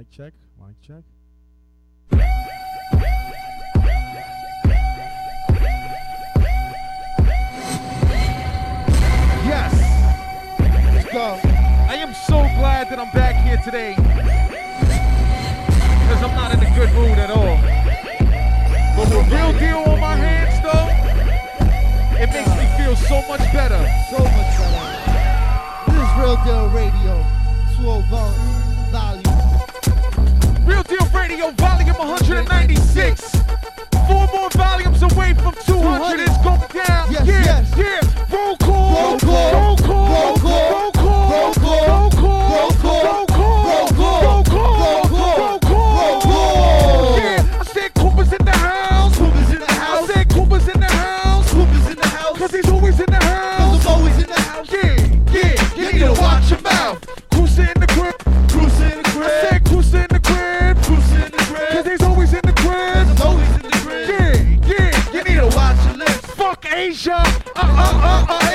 Mic check. Mic check. Yes. Let's go. I am so glad that I'm back here today. Because I'm not in a good mood at all. But with real deal on my hands, though, it makes me feel so much better. So much better. This is Real Deal Radio. 12 vol- volume. Radio, volume 196. Four more volumes away from 200. It's going down. Yes, yeah, yes. yeah. Roll call. Roll call. Roll call. Roll call.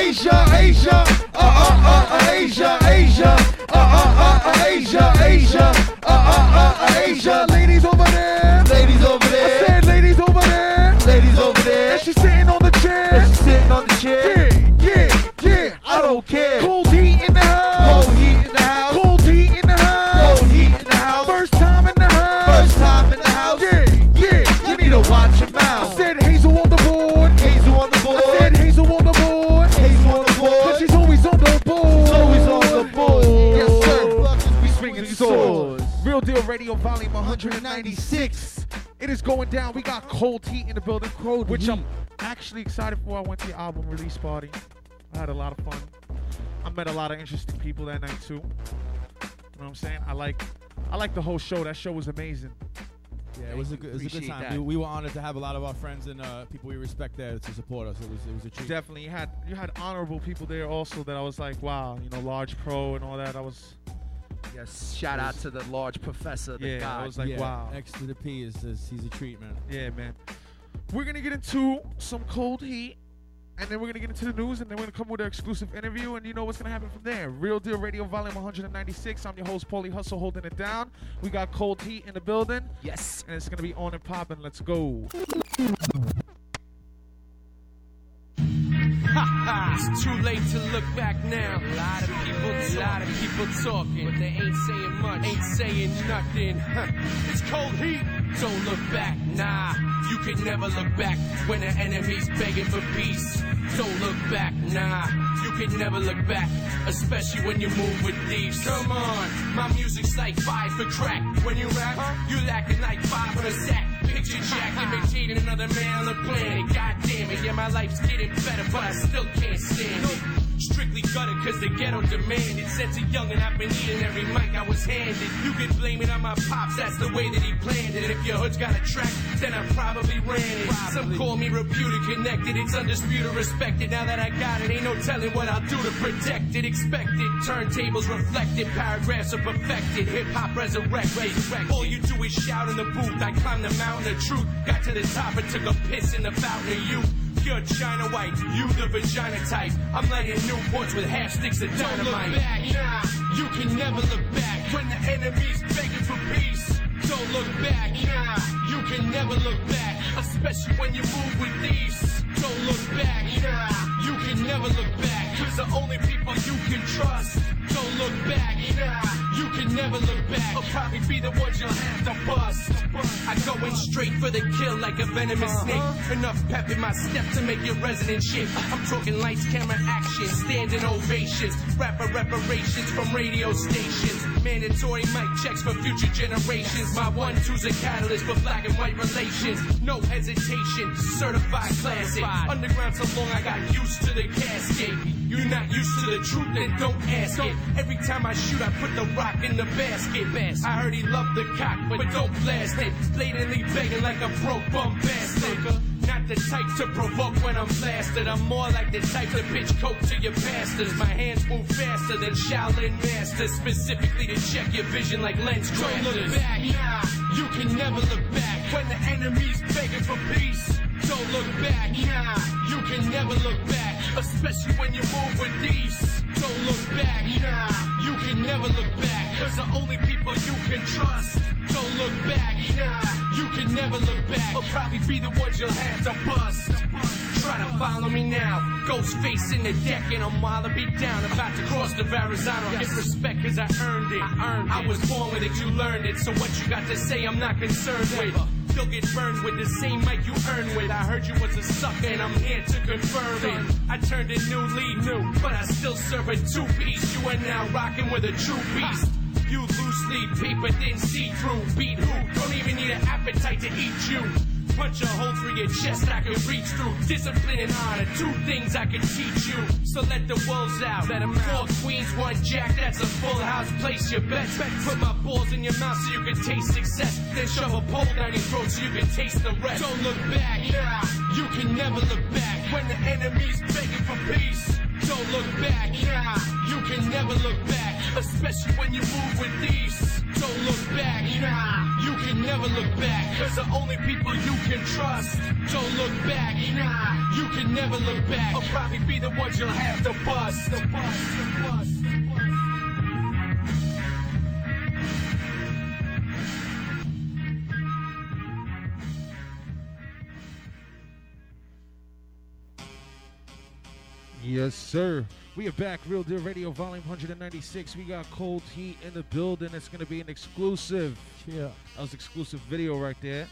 Asia, Asia. Uh uh uh uh Asia, Asia. Uh uh uh uh Asia, Asia. Uh uh uh uh Asia. Ladies over there. Ladies over there. I said ladies over there. Ladies over there. And she's sitting on the chair. and She's sitting on the chair. Yeah, yeah, yeah. I don't care. Cold 196. It is going down. We got Cold Heat in the building, Cold which Heat. I'm actually excited for. I went to the album release party. I had a lot of fun. I met a lot of interesting people that night too. You know what I'm saying? I like, I like the whole show. That show was amazing. Yeah, it was a good, it was a good time. We, we were honored to have a lot of our friends and uh, people we respect there to support us. It was it was a treat. Definitely, you had you had honorable people there also that I was like, wow, you know, Large Pro and all that. I was, Yes, shout out to the large professor, the yeah, god. I was like, yeah, wow. X to the P is, is he's a treat, man. Yeah, man. We're gonna get into some cold heat, and then we're gonna get into the news, and then we're gonna come with an exclusive interview, and you know what's gonna happen from there. Real Deal Radio Volume 196. I'm your host, Paulie Hustle, holding it down. We got cold heat in the building, yes. and it's gonna be on and popping. Let's go. It's too late to look back now. A lot of people, a lot of people talking, but they ain't saying much, ain't saying nothing. Huh. It's cold heat. Don't look back, nah. You can never look back when the enemy's begging for peace. Don't look back, nah. You can never look back, especially when you move with thieves. Come on, my music's like five for crack. When you rap, you lacking like five for a sack. Picture Jack imitating another man on the planet. God damn it, yeah, my life's getting better, but I still can't stand it. Strictly gutted cause the ghetto demanded. Since a youngin', I've been eating every mic I was handed. You can blame it on my pops, that's the way that he planned it. If your hood's got a track, then I probably ran it. Some call me reputed, connected, it's undisputed, respected. Now that I got it, ain't no telling what I'll do to protect it. Expected, turntables reflected, paragraphs are perfected, hip hop resurrected. All you do is shout in the booth. I climb the mountain of truth, got to the top and took a piss in the fountain of youth. You're China White, you the vagina type. I'm lighting Newports with half sticks of dynamite. Don't look back, nah, you can never look back when the enemy's begging for peace. Don't look back, nah, you can never look back, especially when you move with these. Don't look back, nah, you can never look back, cause the only people you can trust. Don't look back, nah, you can never look back. I'll probably be the ones you'll have straight for the kill like a venomous uh-huh. snake. Enough pep in my step to make your resident shake. I'm talking lights, camera, action, standing ovations, rapper reparations from radio stations, mandatory mic checks for future generations. My one two's a catalyst for black and white relations. No hesitation, certified classic. Underground so long I got used to the casket. You're not used to the truth, then don't ask it. Every time I shoot, I put the rock in the basket. I heard he loved the cock, but don't blast it. Blatantly begging like a broke bum bastard. Not the type to provoke when I'm blasted. I'm more like the type to pitch coke to your pastors. My hands move faster than Shaolin masters, specifically to check your vision like lens crafters. Don't look back, nah, you can never look back when the enemy's begging for peace. Don't look back, nah, you can never look back, especially when you move with these. Don't look back, nah, you can never look back, cause the only people you can trust. Don't look back, nah, you can never look back. Or probably be the ones you'll have to bust. Try to follow me now. Ghost face in the deck and I'm while beat down. About to cross the Verrazano. Get respect cause I earned it. I earned I was born with it, you learned it. So what you got to say, I'm not concerned with. Still get burned with the same mic you earn with. I heard you was a sucker and I'm here to confirm it. I turned a new lead, new, but I still serve a two piece. You are now rocking with a true beast. You loosely paper thin see through. Beat who? Don't even need an appetite to eat you. Punch a hole through your chest I can reach through. Discipline and honor, two things I can teach you. So let the wolves out. Let 'em out. Four queens, one jack, that's a full house. Place your bets. Put my balls in your mouth so you can taste success. Then shove a pole down your throat so you can taste the rest. Don't look back, nah, you can never look back. When the enemy's begging for peace. Don't look back, nah, you can never look back. Especially when you move with these. Don't look back, nah, you can never look back. Cause the only people you can trust. Don't look back, nah, you can never look back. Or probably be the ones you'll have to bust. The bust, the bust, bust. Yes, sir. We are back, Real Deal Radio, Volume 196. We got Cold Heat in the building. It's going to be an exclusive. Yeah. That was exclusive video right there.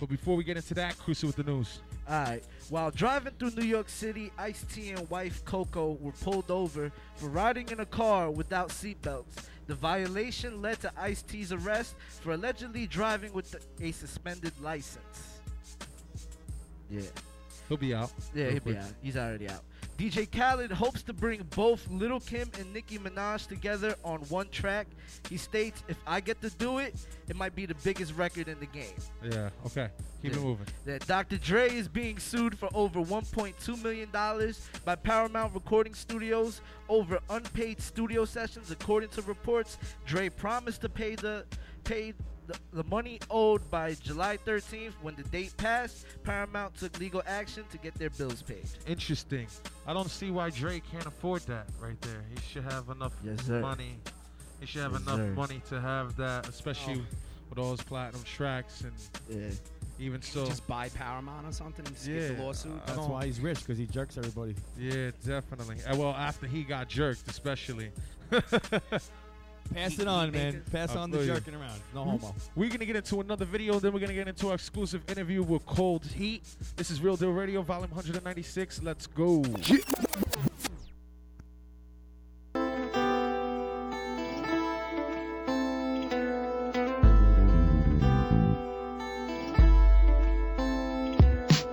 But before we get into that, Cruiser with the news. Alright. While driving through New York City, Ice T and wife Coco were pulled over for riding in a car without seatbelts. The violation led to Ice T's arrest for allegedly driving with a suspended license. Yeah. He'll be out. Yeah, he'll be out. He's already out. DJ Khaled hopes to bring both Little Kim and Nicki Minaj together on one track. He states, "If I get to do it, it might be the biggest record in the game." Yeah, okay. Keep Yeah. it moving. That Dr. Dre is being sued for over 1.2 million dollars by Paramount Recording Studios over unpaid studio sessions. According to reports, Dre promised to pay the paid the, the money owed by July 13th. When the date passed, Paramount took legal action to get their bills paid. Interesting. I don't see why Drake can't afford that right there. He should have enough Yes, sir. money. He should have Yes, enough sir. money to have that, especially Oh. with all his platinum tracks and Yeah. even so. Just buy Paramount or something and skip Yeah, the lawsuit. I That's why he's rich because he jerks everybody. Yeah, definitely. Uh, Well, after he got jerked, especially. Pass it on, man. Pass on the jerking around. No homo. We're gonna get into another video, then we're gonna get into our exclusive interview with Cold Heat. This is Real Deal Radio, volume 196. Let's go.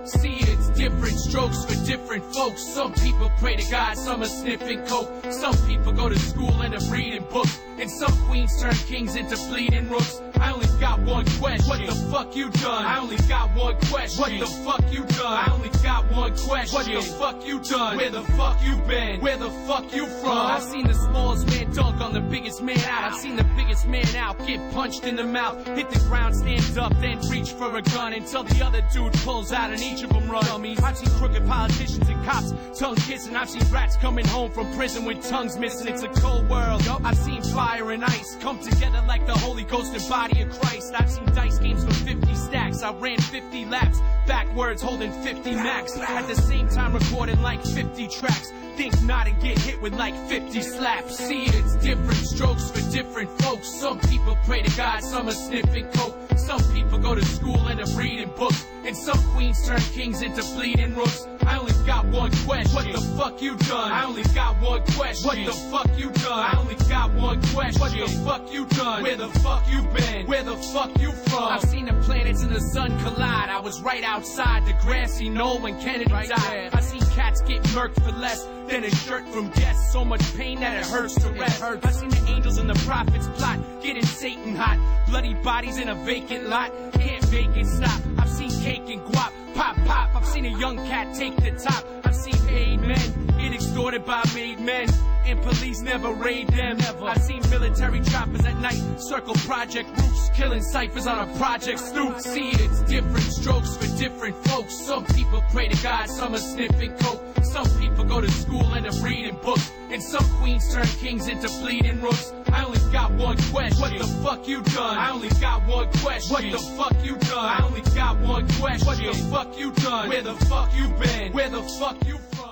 See, it's different strokes for different folks. Some people pray to God, some are sniffing coke. Some people go to school and are reading books. And some queens turn kings into bleeding rooks. I only got one question. What the fuck you done? I only got one question. What the fuck you done? I only got one question. What the fuck you done? Where the fuck you been? Where the fuck you from? I've seen the smallest man dunk on the biggest man out. I've seen the biggest man out get punched in the mouth, hit the ground, stand up, then reach for a gun until the other dude pulls out and each of them run. Dummies. I've seen crooked politicians and cops tongue kissing. I've seen rats coming home from prison with tongues missing. It's a cold world. I've seen fire and ice come together like the Holy Ghost and body of Christ. I've seen dice games for 50 stacks. I ran 50 laps backwards holding 50 max. At the same time recording like 50 tracks. Think not and get hit with like 50 slaps. See, it's different strokes for different folks. Some people pray to God, some are sniffing coke. Some people go to school and are reading books. And some queens turn kings into bleeding rooks. I only got one question. What the fuck you done? I only got one question. What the fuck you done? I only got one question. What the fuck you done? Where the fuck you been? Where the fuck you from? I've seen the planets and the sun collide. I was right outside the grassy knoll when Kennedy died. I seen cats get murked for less than a shirt from death. So much pain that it hurts to rest. I've seen the angels and the prophets plot, getting Satan hot. Bloody bodies in a vacant lot, can't make it stop. I've seen cake and guap, pop pop. I've seen a young cat take the top. I've seen paid men get extorted by made men, and police never raid them. Never. I've seen military choppers at night circle project roofs, killing ciphers on a project stoop. See, it's different strokes for different folks. Some people pray to God, some are sniffing coke. Some people go to school and are reading books. And some queens turn kings into bleeding rooks. I only got one question. What the fuck you done? I only got one question. What the fuck you done? I only got one question. What the fuck you done? Where the fuck you been? Where the fuck you from?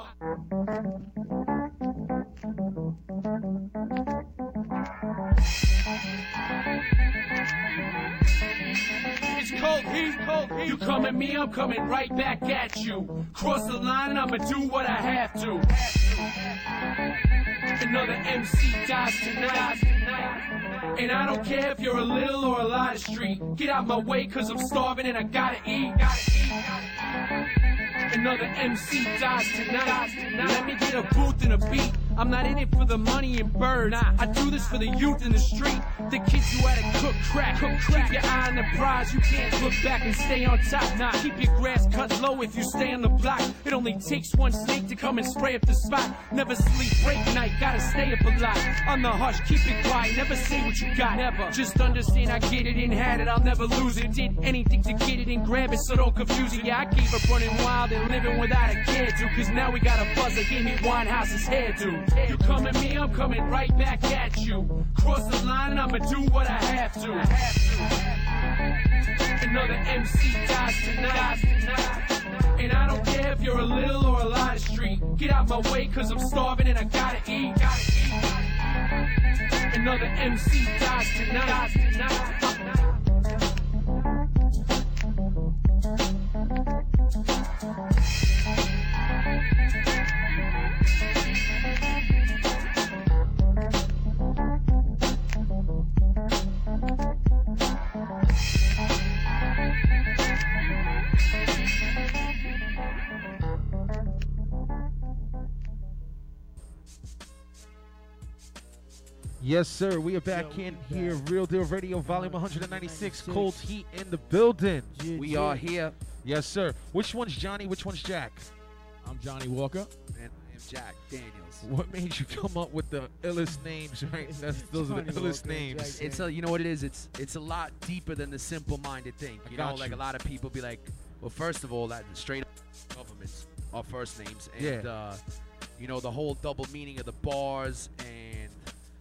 You come at me, I'm coming right back at you. Cross the line, and I'ma do what I have to. Another MC dies tonight. And I don't care if you're a little or a lot of street. Get out my way, cause I'm starving and I gotta eat. Another MC dies tonight. Let me get a booth and a beat. I'm not in it for the money and birds. Nah, I do this for the youth in the street. The kids who had to cook crack. Cook crack. Keep your eye on the prize. You can't look back and stay on top. Nah, keep your grass cut low if you stay on the block. It only takes one snake to come and spray up the spot. Never sleep, break night, gotta stay up a lot. On the hush, keep it quiet, never say what you got. Never. Just understand I get it and had it, I'll never lose it. Did anything to get it and grab it, so don't confuse it. Yeah, I keep up running wild and living without a care to. Cause now we got a buzzer, give me Winehouse's hairdo. You come at me, I'm coming right back at you. Cross the line, I'ma do what I have to. Another MC dies tonight. And I don't care if you're a little or a lot of street. Get out my way, cause I'm starving and I gotta eat. Another MC dies tonight. Yes, sir. We are back in here. Real Deal Radio, Volume 196. Cold Heat in the building. We are here. Yes, sir. Which one's Johnny? Which one's Jack? I'm Johnny Walker. And I'm Jack Daniels. What made you come up with the illest names? Right, That's, those are the Johnny illest Walker, names. Jack It's a, you know what it is. It's it's a lot deeper than the simple-minded thing. You know, got like a lot of people be like, well, first of all, that straight up governments are first names, and Yeah. uh, you know the whole double meaning of the bars and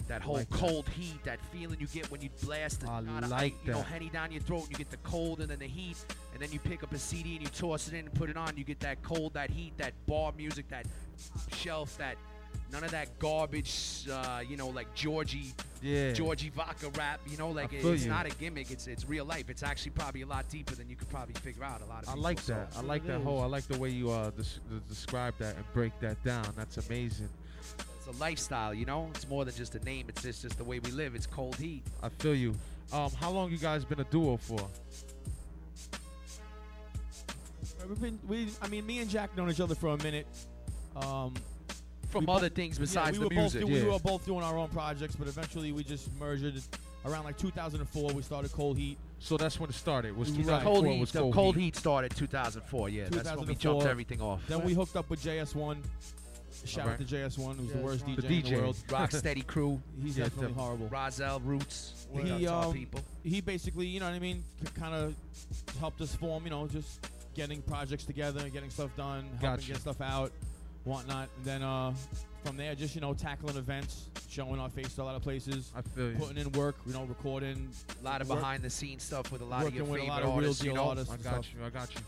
that whole like that. cold heat, that feeling you get when you blast the I shot of, like you know that. henny down your throat, and you get the cold and then the heat, and then you pick up a CD and you toss it in and put it on. You get that cold, that heat, that bar music, that shelf, that none of that garbage, uh, you know, like Georgie yeah. Georgi Vodka rap. You know, like it- it's you. not a gimmick. It's it's real life. It's actually probably a lot deeper than you could probably figure out. A lot of I like that. I like that whole. I like the way you uh des- des- describe that and break that down. That's amazing. It's a lifestyle. You know, it's more than just a name. It's just, just the way we live. It's cold heat. I feel you. Um, how long you guys been a duo for? We've been, we, I mean, me and Jack known each other for a minute. Um, From We bo- other things yeah, besides we were the both music. do- We were both doing our own projects, but eventually we just merged. Around like 2004, we started Cold Heat. So that's when it started. Was Right. 2004 Cold heat. was the cold, cold heat. heat. started 2004. Yeah, that's when we jumped everything off. Then we hooked up with JS1. Shout out to JS1, who's the worst JS1. DJ, in DJ. the world. Rocksteady crew, He's Yeah, definitely definitely. horrible. Rozelle, Roots. He, He, um, people. He basically, you know what I mean, kind of helped us form, you know, just getting projects together and getting stuff done, helping Gotcha. get stuff out, whatnot. And then uh, from there, just you know, tackling events, showing our face to a lot of places, I feel you. putting in work, you know, recording. A lot of work- behind the scenes stuff with a lot of your working with a favorite lot of real artists. You deal know, artists. I got stuff. you. I got you.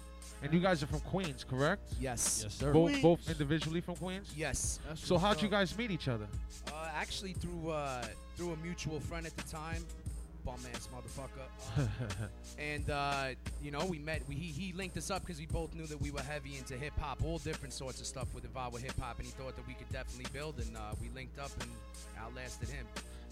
And you guys are from Queens, correct? Yes. Yes, sir. Both, both individually from Queens. Yes. So how'd you guys meet each other? Uh, actually, through uh, through a mutual friend at the time, bum ass motherfucker. Uh, and uh, you know, we met. We, he he linked us up because we both knew that we were heavy into hip hop, all different sorts of stuff with involved with hip hop, and he thought that we could definitely build. And uh, we linked up and outlasted him.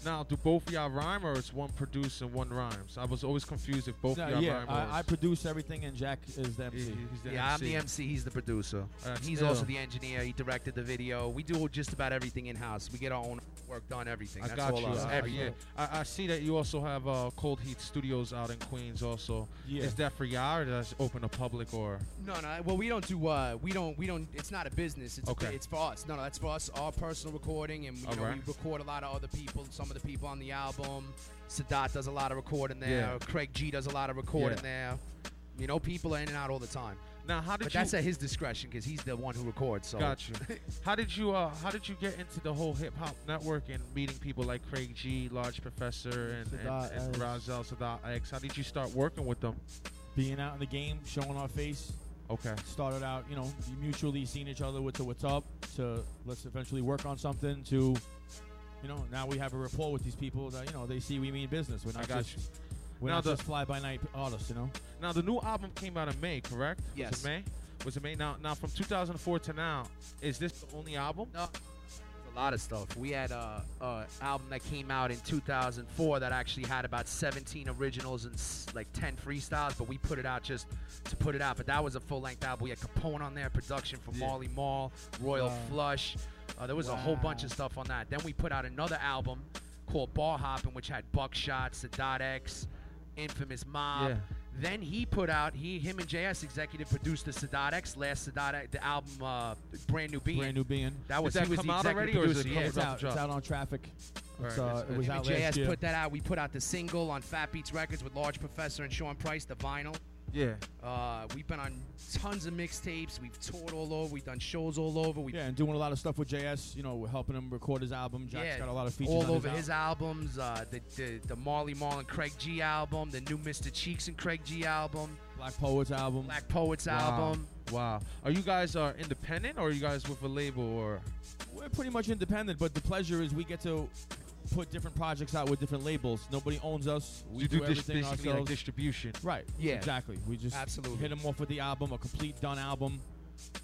Now, do both of y'all rhyme or is one produce and one rhymes? I was always confused if both No, of y'all yeah, rhyme. or I, I is- produce everything, and Jack is the MC. he- he's the yeah, I'm the MC. MC. He's the producer. That's he's ill. also the engineer. He directed the video. We do just about everything in house. We get our own work done. Everything. I That's got all you. us. Everything. yeah, I, I see that you also have uh, Cold Heat Studios out in Queens. Also, Yeah. is that for y'all or that's open to public or? No, no. Well, we don't do. Uh, we don't. We don't. It's not a business. It's Okay. It's for us. No, no. That's for us. Our personal recording, and you know, Alright. we record a lot of other people. Some of the people on the album. Sadat does a lot of recording there. Yeah. Craig G does a lot of recording there. You know, people are in and out all the time. Now, how did But you? that's at his discretion because he's the one who records. So Got you. how did you? Uh, how did you get into the whole hip hop network and meeting people like Craig G, Large Professor, and Sadat and, and Razel Sadat X? How did you start working with them? Being out in the game, showing our face. Okay. Started out, you know, mutually seeing each other with to what's up to let's eventually work on something to, you know, now we have a rapport with these people that you know they see we mean business. We're I not got just you. we're Now not the- just fly by night artists, you know. Now the new album came out in May, correct? Was Yes. it May? Was it May? Now, now from 2004 to now, is this the only album? No, a lot of stuff. We had a, a album that came out in 2004 that actually had about 17 originals and s- like 10 freestyles, but we put it out just to put it out. But that was a full length album. We had Capone on there, production from Yeah. Marley Marl, Royal Wow. Flush. Uh, there was a whole bunch of stuff on that. Then we put out another album called Bar Hoppin', which had Buckshot, Sadat X, Infamous Mob. Yeah. Then he put out he him and JS executive produced the Sadat X last Sadat X, the album uh, Brand New Being. Brand new being. That was that he was come out already, or is it yeah, It's out. It's out on traffic. It's, uh, it was out JS put that out. We put out the single on Fat Beats Records with Large Professor and Sean Price, the vinyl. Yeah. Uh, we've been on tons of mixtapes. We've toured all over. We've done shows all over. We Yeah, and doing a lot of stuff with JS. You know, we're helping him record his album. Jack's Yeah, got a lot of features all over his, his albums. Uh, the, the the Marley Marl and Craig G album, the new Mr. Cheeks and Craig G album, Black Poets album. Black Poets Wow. album. Wow. Are you guys uh, independent or are you guys with a label or? We're pretty much independent, but the pleasure is we get to put different projects out with different labels. Nobody owns us. We you do, do, dis- everything basically like ourselves. distribution. right. Yeah. Exactly. We just Absolutely. hit them off with the album, a complete done album,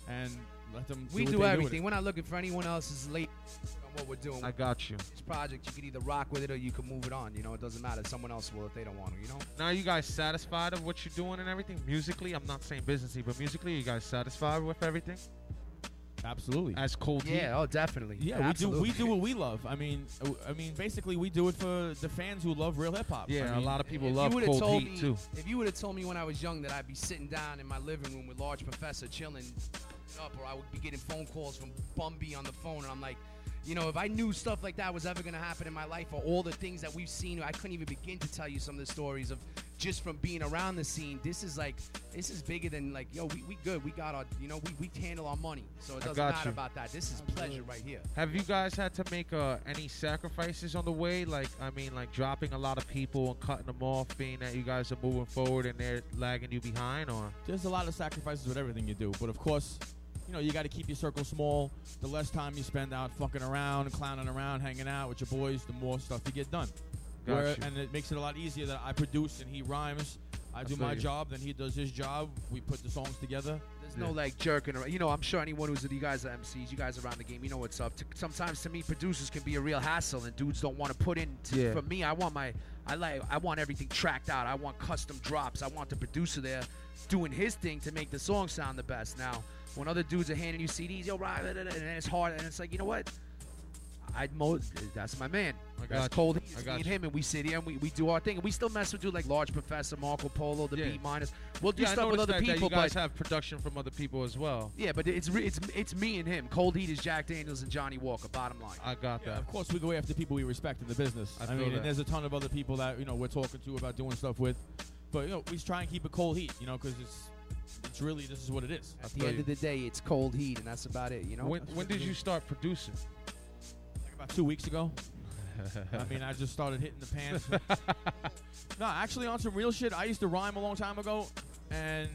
and let them. We do, do what they everything. with We're not looking for anyone else's late on what we're doing. I got you. this project, you can either rock with it or you can move it on. You know, it doesn't matter. Someone else will if they don't want to. You know. Now, are you guys satisfied of what you're doing and everything musically? I'm not saying businessy, but musically, are you guys satisfied with everything? It. Absolutely. As cold heat? Yeah. Oh, definitely. yeah, Absolutely. we do. We do what we love. I mean, I mean, basically, we do it for the fans who love real hip hop. Yeah, I mean, a lot of people love you cold told heat me, too. If you would have told me when I was young that I'd be sitting down in my living room with Large Professor chilling up, or I would be getting phone calls from Bumpy on the phone, and I'm like, you know, if I knew stuff like that was ever gonna happen in my life, or all the things that we've seen, I couldn't even begin to tell you some of the stories of just from being around the scene. This is like, this is bigger than like, yo, we, we good, we got our, you know, we, we handle our money, so it I doesn't got matter you. about that. This is pleasure right here. Have you guys had to make uh, any sacrifices on the way? Like, I mean, like dropping a lot of people and cutting them off, being that you guys are moving forward and they're lagging you behind, or there's a lot of sacrifices with everything you do, but of course, you know, you got to keep your circle small. The less time you spend out fucking around, clowning around, hanging out with your boys, the more stuff you get done. Got Where- you. and it makes it a lot easier that I produce and he rhymes. I, I do my you. job, then he does his job. We put the songs together. There's no like jerking around. You know, I'm sure anyone who's you guys are MCs, you guys around the game, you know what's up. T- sometimes to me, producers can be a real hassle, and dudes don't want to put in. To, Yeah. For me, I want my, I like, I want everything tracked out. I want custom drops. I want the producer there doing his thing to make the song sound the best. Now, when other dudes are handing you CDs, yo, right, and it's hard, and it's like, you know what? I'd mo- that's my man. I That's got you. cold. I got me and him, and we sit here and we, we do our thing. And we still mess with dudes like Large Professor, Marco Polo, the Yeah. B minus. We'll do yeah, I stuff with other that, that you guys but have production from other people as well. yeah, but it's it's it's me and him. Cold Heat is Jack Daniels and Johnny Walker. Bottom line. I got Yeah, that. of course, we go after people we respect in the business. I I, mean, that. and there's a ton of other people that you know we're talking to about doing stuff with, but you know we try and keep it cold heat, you know, because it's it's really this is what it is. At feel the end you. of the day, it's Cold Heat, and that's about it. You know. When when did you start producing? Like about two weeks ago. I mean, I just started hitting the pants. no, actually, on some real shit, I used to rhyme a long time ago, and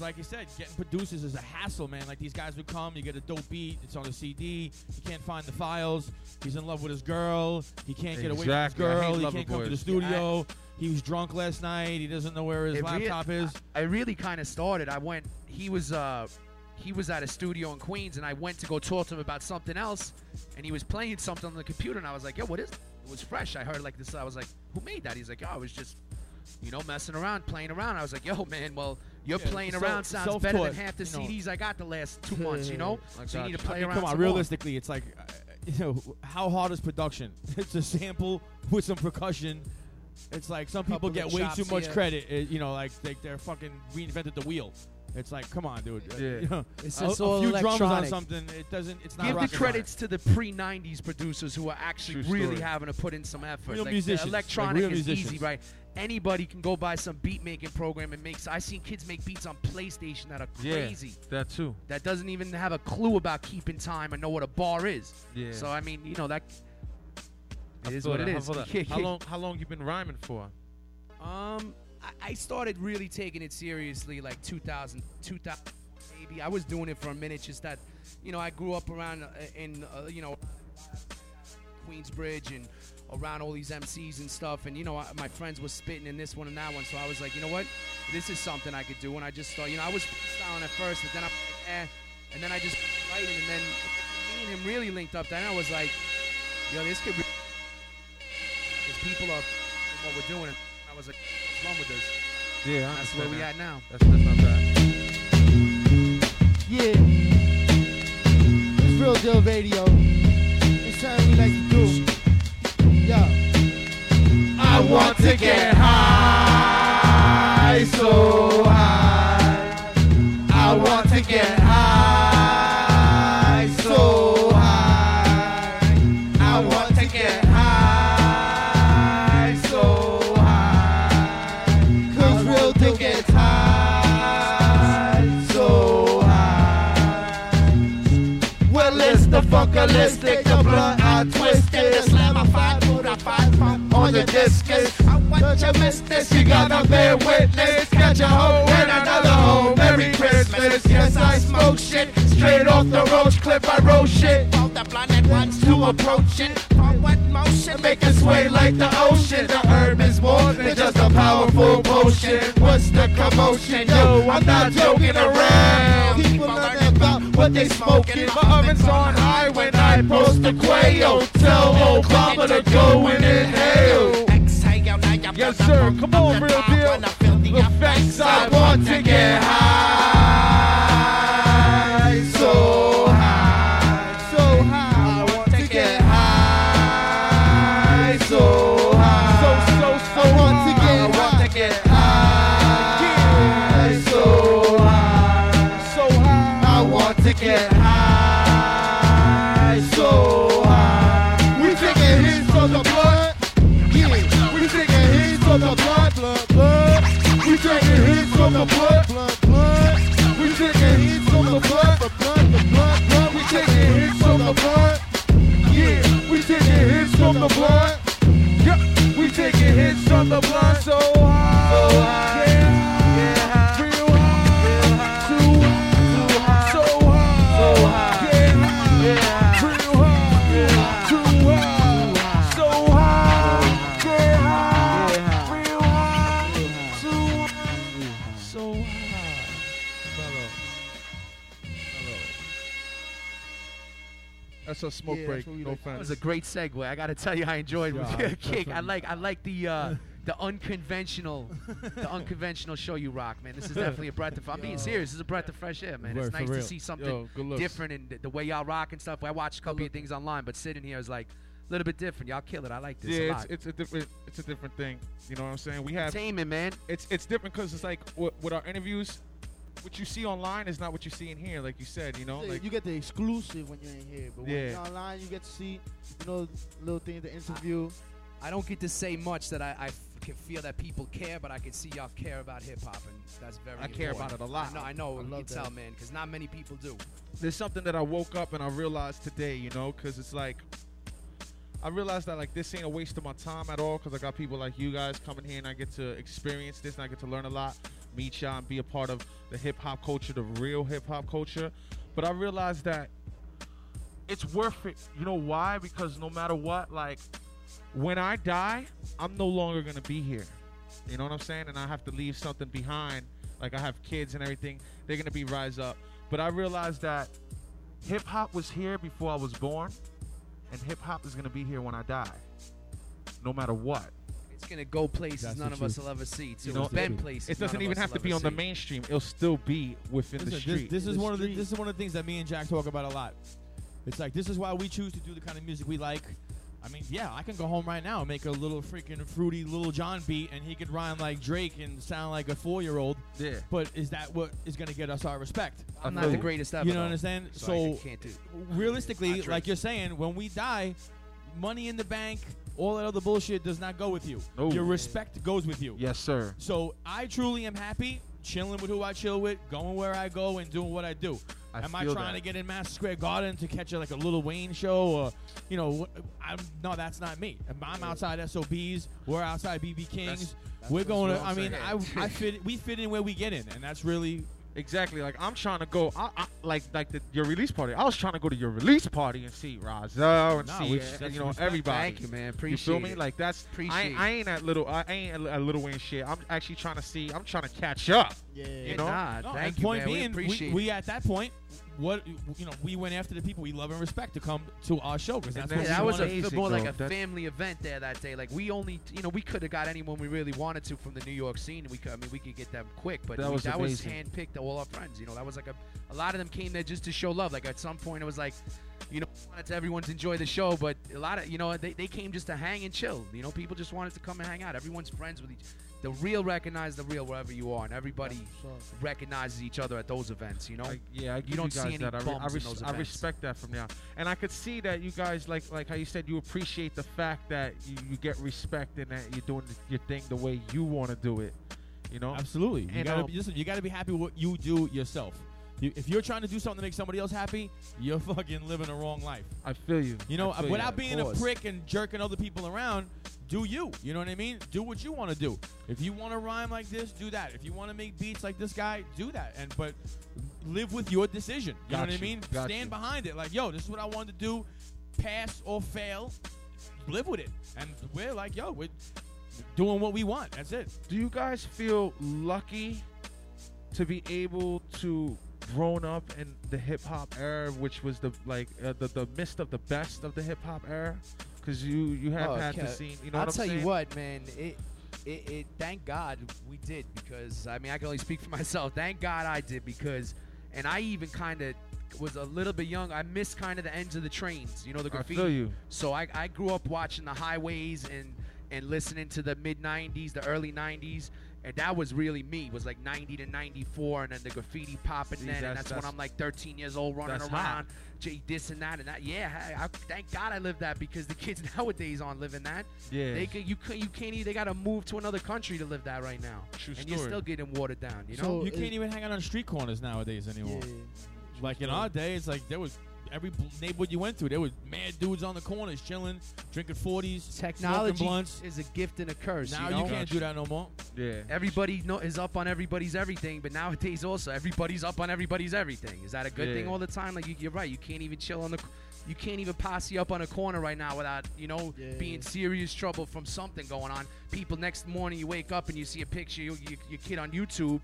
like you said, getting producers is a hassle, man. Like these guys would come, you get a dope beat, it's on a CD, you can't find the files. He's in love with his girl, he can't get away from his Exactly. I hate girl, he can't come to the boys. studio. He was drunk last night. He doesn't know where his It laptop is. I really kind of started. I went. He was uh, he was at a studio in Queens, and I went to go talk to him about something else, and he was playing something on the computer, and I was like, "Yo, what is?" It, it was fresh. I heard like this. I was like, "Who made that?" He's like, "Yo, I was just." You know, messing around, playing around. I was like, "Yo, man, well, you're Yeah, playing around sounds better than half the you know. CDs I got the last two months." You know, I so you need to play I mean, around. come on, some more. realistically, it's like, you know, how hard is production? it's a sample with some percussion. It's like some people get way too much here. credit. uh, you know, like they, they're fucking reinvented the wheel. It's like, come on, dude. Yeah. you know, It's a, just a all few drums on electronic. something. It doesn't. It's not. Give the rocket credits to the pre '90s producers who are actually True really story. having to put in some effort. Real like, musicians, The like electronic real is musicians. easy, right? anybody can go buy some beat making program and make. I seen kids make beats on PlayStation that are Yeah, crazy. that too. That doesn't even have a clue about keeping time or know what a bar is. Yeah. So I mean, you know that. I It is feel what that. it I is. feel that. Yeah, How long? How long you been rhyming for? Um, I, I started really taking it seriously like 2000, 2000 maybe. I was doing it for a minute, just that, you know, I grew up around uh, in, uh, you know, Queensbridge and around all these MCs and stuff. And, you know, I, my friends were spitting in this one and that one. So I was like, you know what? This is something I could do. And I just thought, you know, I was freestyling at first, but then I'm like, eh. And then I just writing. And then me and him really linked up. Then I was like, yo, this could be. Because people are f***ing what we're doing. And I was like, what's wrong with this? Yeah, I That's where we that. at now. That's, that's not bad. Yeah. It's Real Deal Radio. It's something we like to do. Yo. I want to get high, so Funkalistic, the blunt I twisted, the slam I fight, food I fight from on your discus. I want you miss this, you gotta bear witness. Got your hoe and another hoe. Merry Christmas. Yes, I smoke shit straight off the roach clip. I roll shit. All the blinded ones to approach it. Forward motion, make it sway like the ocean. The herb is more than just a powerful potion. What's the commotion? Yo, I'm not joking around. People learning about what they smoking. My oven's on high when I post the quail. Tell Obama to go and inhale. Yes, sir. Come on, real deal. The facts I want to get high. Get high. So high. We taking hits from the blood. Yeah. We taking hits from the blood. Blood, blood. We taking hits from the blood. Blood, blood. We taking hits from the. The blood. We taking hits from the blood. Yeah. We taking hits from the. We taking hits from the blood. So That's a smoke Yeah, break. that's No like. That was a great segue. I got to tell you, I enjoyed Yeah, with Kick. I like, I like the uh, the unconventional, the unconventional show you rock, man. This is definitely a breath of. I'm being serious. This is a breath of fresh air, man. Word, it's nice to see something Yo, different in the, the way y'all rock and stuff. I watched a couple of things online, but sitting here is like a little bit different. Y'all kill it. I like this a Yeah, lot. it's, it's a different it's a different thing. You know what I'm saying? We have Entertainment, man. it's it's different because it's like with, with our interviews, what you see online is not what you see in here. Like you said, you know, like you get the exclusive when you're in here, but when Yeah. you're online, you get to see, you know, little things, the interview. I don't get to say much that I can feel that people care, but I can see y'all care about hip hop, and that's very. I care about it a lot. I know, I know. I you love can tell, that. man, because not many people do. there's something that I woke up and I realized today, you know, because it's like I realized that like this ain't a waste of my time at all because I got people like you guys coming here and I get to experience this and I get to learn a lot, meet y'all and be a part of the hip hop culture, the real hip hop culture. But I realized that it's worth it. You know why? Because no matter what, like when I die, I'm no longer gonna be here. You know what I'm saying? And I have to leave something behind. Like I have kids and everything. They're gonna be rise up. But I realized that hip hop was here before I was born, and hip hop is gonna be here when I die. No matter what. It's gonna go places That's none the of us will ever see. Too. You know, it's been it- places. It doesn't of even us have to be ever on the see. mainstream. It'll still be within Listen, the this, street. this is The one of the this is one of the things that me and Jack talk about a lot. It's like this is why we choose to do the kind of music we like. I mean, yeah, I can go home right now and make a little freaking fruity little John beat, and he could rhyme like Drake and sound like a four-year-old. yeah. But is that what is going to get us our respect? I'm I not the greatest ever. you know what. I'm saying? So, So, I can't do. realistically, like you're saying, when we die, money in the bank, all that other bullshit does not go with you. No. Your respect goes with you. Yes, sir. So I truly am happy chilling with who I chill with, going where I go, and doing what I do. I am I trying that. to get in Madison Square Garden to catch a, like a Little Wayne show or, you know, I'm no, that's not me. I'm outside SOBs. We're outside BB Kings. that's we're going to. I mean, I. I fit. We fit in where we get in, and that's really Exactly. Like I'm trying to go. I, I like like the, your release party. I was trying to go to your release party and see Razel and Nah, see which- uh, you know everybody. Thank you, man. You Appreciate feel me? it. Like that's I, Appreciate ain't- I ain't at little I ain't at little Wayne shit. I'm actually trying to see. I'm trying to catch up. Yeah. You know? Nah, No, thank you, point man. we being, appreciate we, it. at that point, what you know, we went after the people we love and respect to come to our show because that's And what Yeah, that was a, amazing, more like though. a That- family event there that day. Like we only, you know, we could have got anyone we really wanted to from the New York scene. We could, I mean, we could get them quick, but That we- was that was amazing. handpicked. All our friends, you know, that was like a, a lot of them came there just to show love. Like at some point, it was like, you know, we wanted to everyone to enjoy the show, but a lot of, you know, they, they came just to hang and chill. You know, people just wanted to come and hang out. Everyone's friends with each. The real recognize the real wherever you are, and everybody recognizes each other at those events. You know, I, yeah, I give don't you guys see any that. I, re- I, bums in res- those I respect that from now, and I could see that you guys like like how you said you appreciate the fact that you, you get respect and that you're doing your thing the way you want to do it. You know, Absolutely. You And, gotta um, be, listen. You gotta be happy with what you do yourself. You, if you're trying to do something to make somebody else happy, you're fucking living a wrong life. I feel you. You know, without you. being a prick and jerking other people around, do you. You know what I mean? Do what you want to do. If you want to rhyme like this, do that. If you want to make beats like this guy, do that. And but live with your decision. You know Got what I mean? Stand you. behind it. Like, yo, this is what I wanted to do. Pass or fail, live with it. And we're like, yo, we're doing what we want. That's it. Do you guys feel lucky to be able to grown up in the hip hop era, which was the like uh, the the midst of the best of the hip hop era? Because you you have Oh, had the scene. You know I'll tell saying? you what, man. It, it, it, thank God we did because I mean I can only speak for myself. Thank God I did because, and I even kind of was a little bit young. I missed kind of the ends of the trains, you know, the I graffiti. feel you. So I, I grew up watching the highways and and listening to the mid '90s, the early '90s. And that was really me. It Was like 90 to 94, and then the graffiti popping See, then, and that's- that's, when I'm like 13 years old, running around, hot. J- this and that and that. Yeah, I, I, thank God I lived that because the kids nowadays aren't living that. Yeah. They could, you could, you can't. even- They got to move to another country to live that right now. True and you're still getting watered down. You know. So- You can't even hang out on street corners nowadays anymore. Like in our day, it's like there was every neighborhood you went to, there was mad dudes on the corners chilling, drinking 40s, Technology smoking blunts. is a gift and a curse. Now you, know? you can't do that no more. yeah. Everybody know, is up on everybody's everything, but nowadays also everybody's up on everybody's everything. Is that a good thing all the time? Like you, you're right. You can't even chill on the. You can't even posse up on a corner right now without you know Yeah. being serious trouble from something going on. People next morning you wake up and you see a picture of your, your kid on YouTube.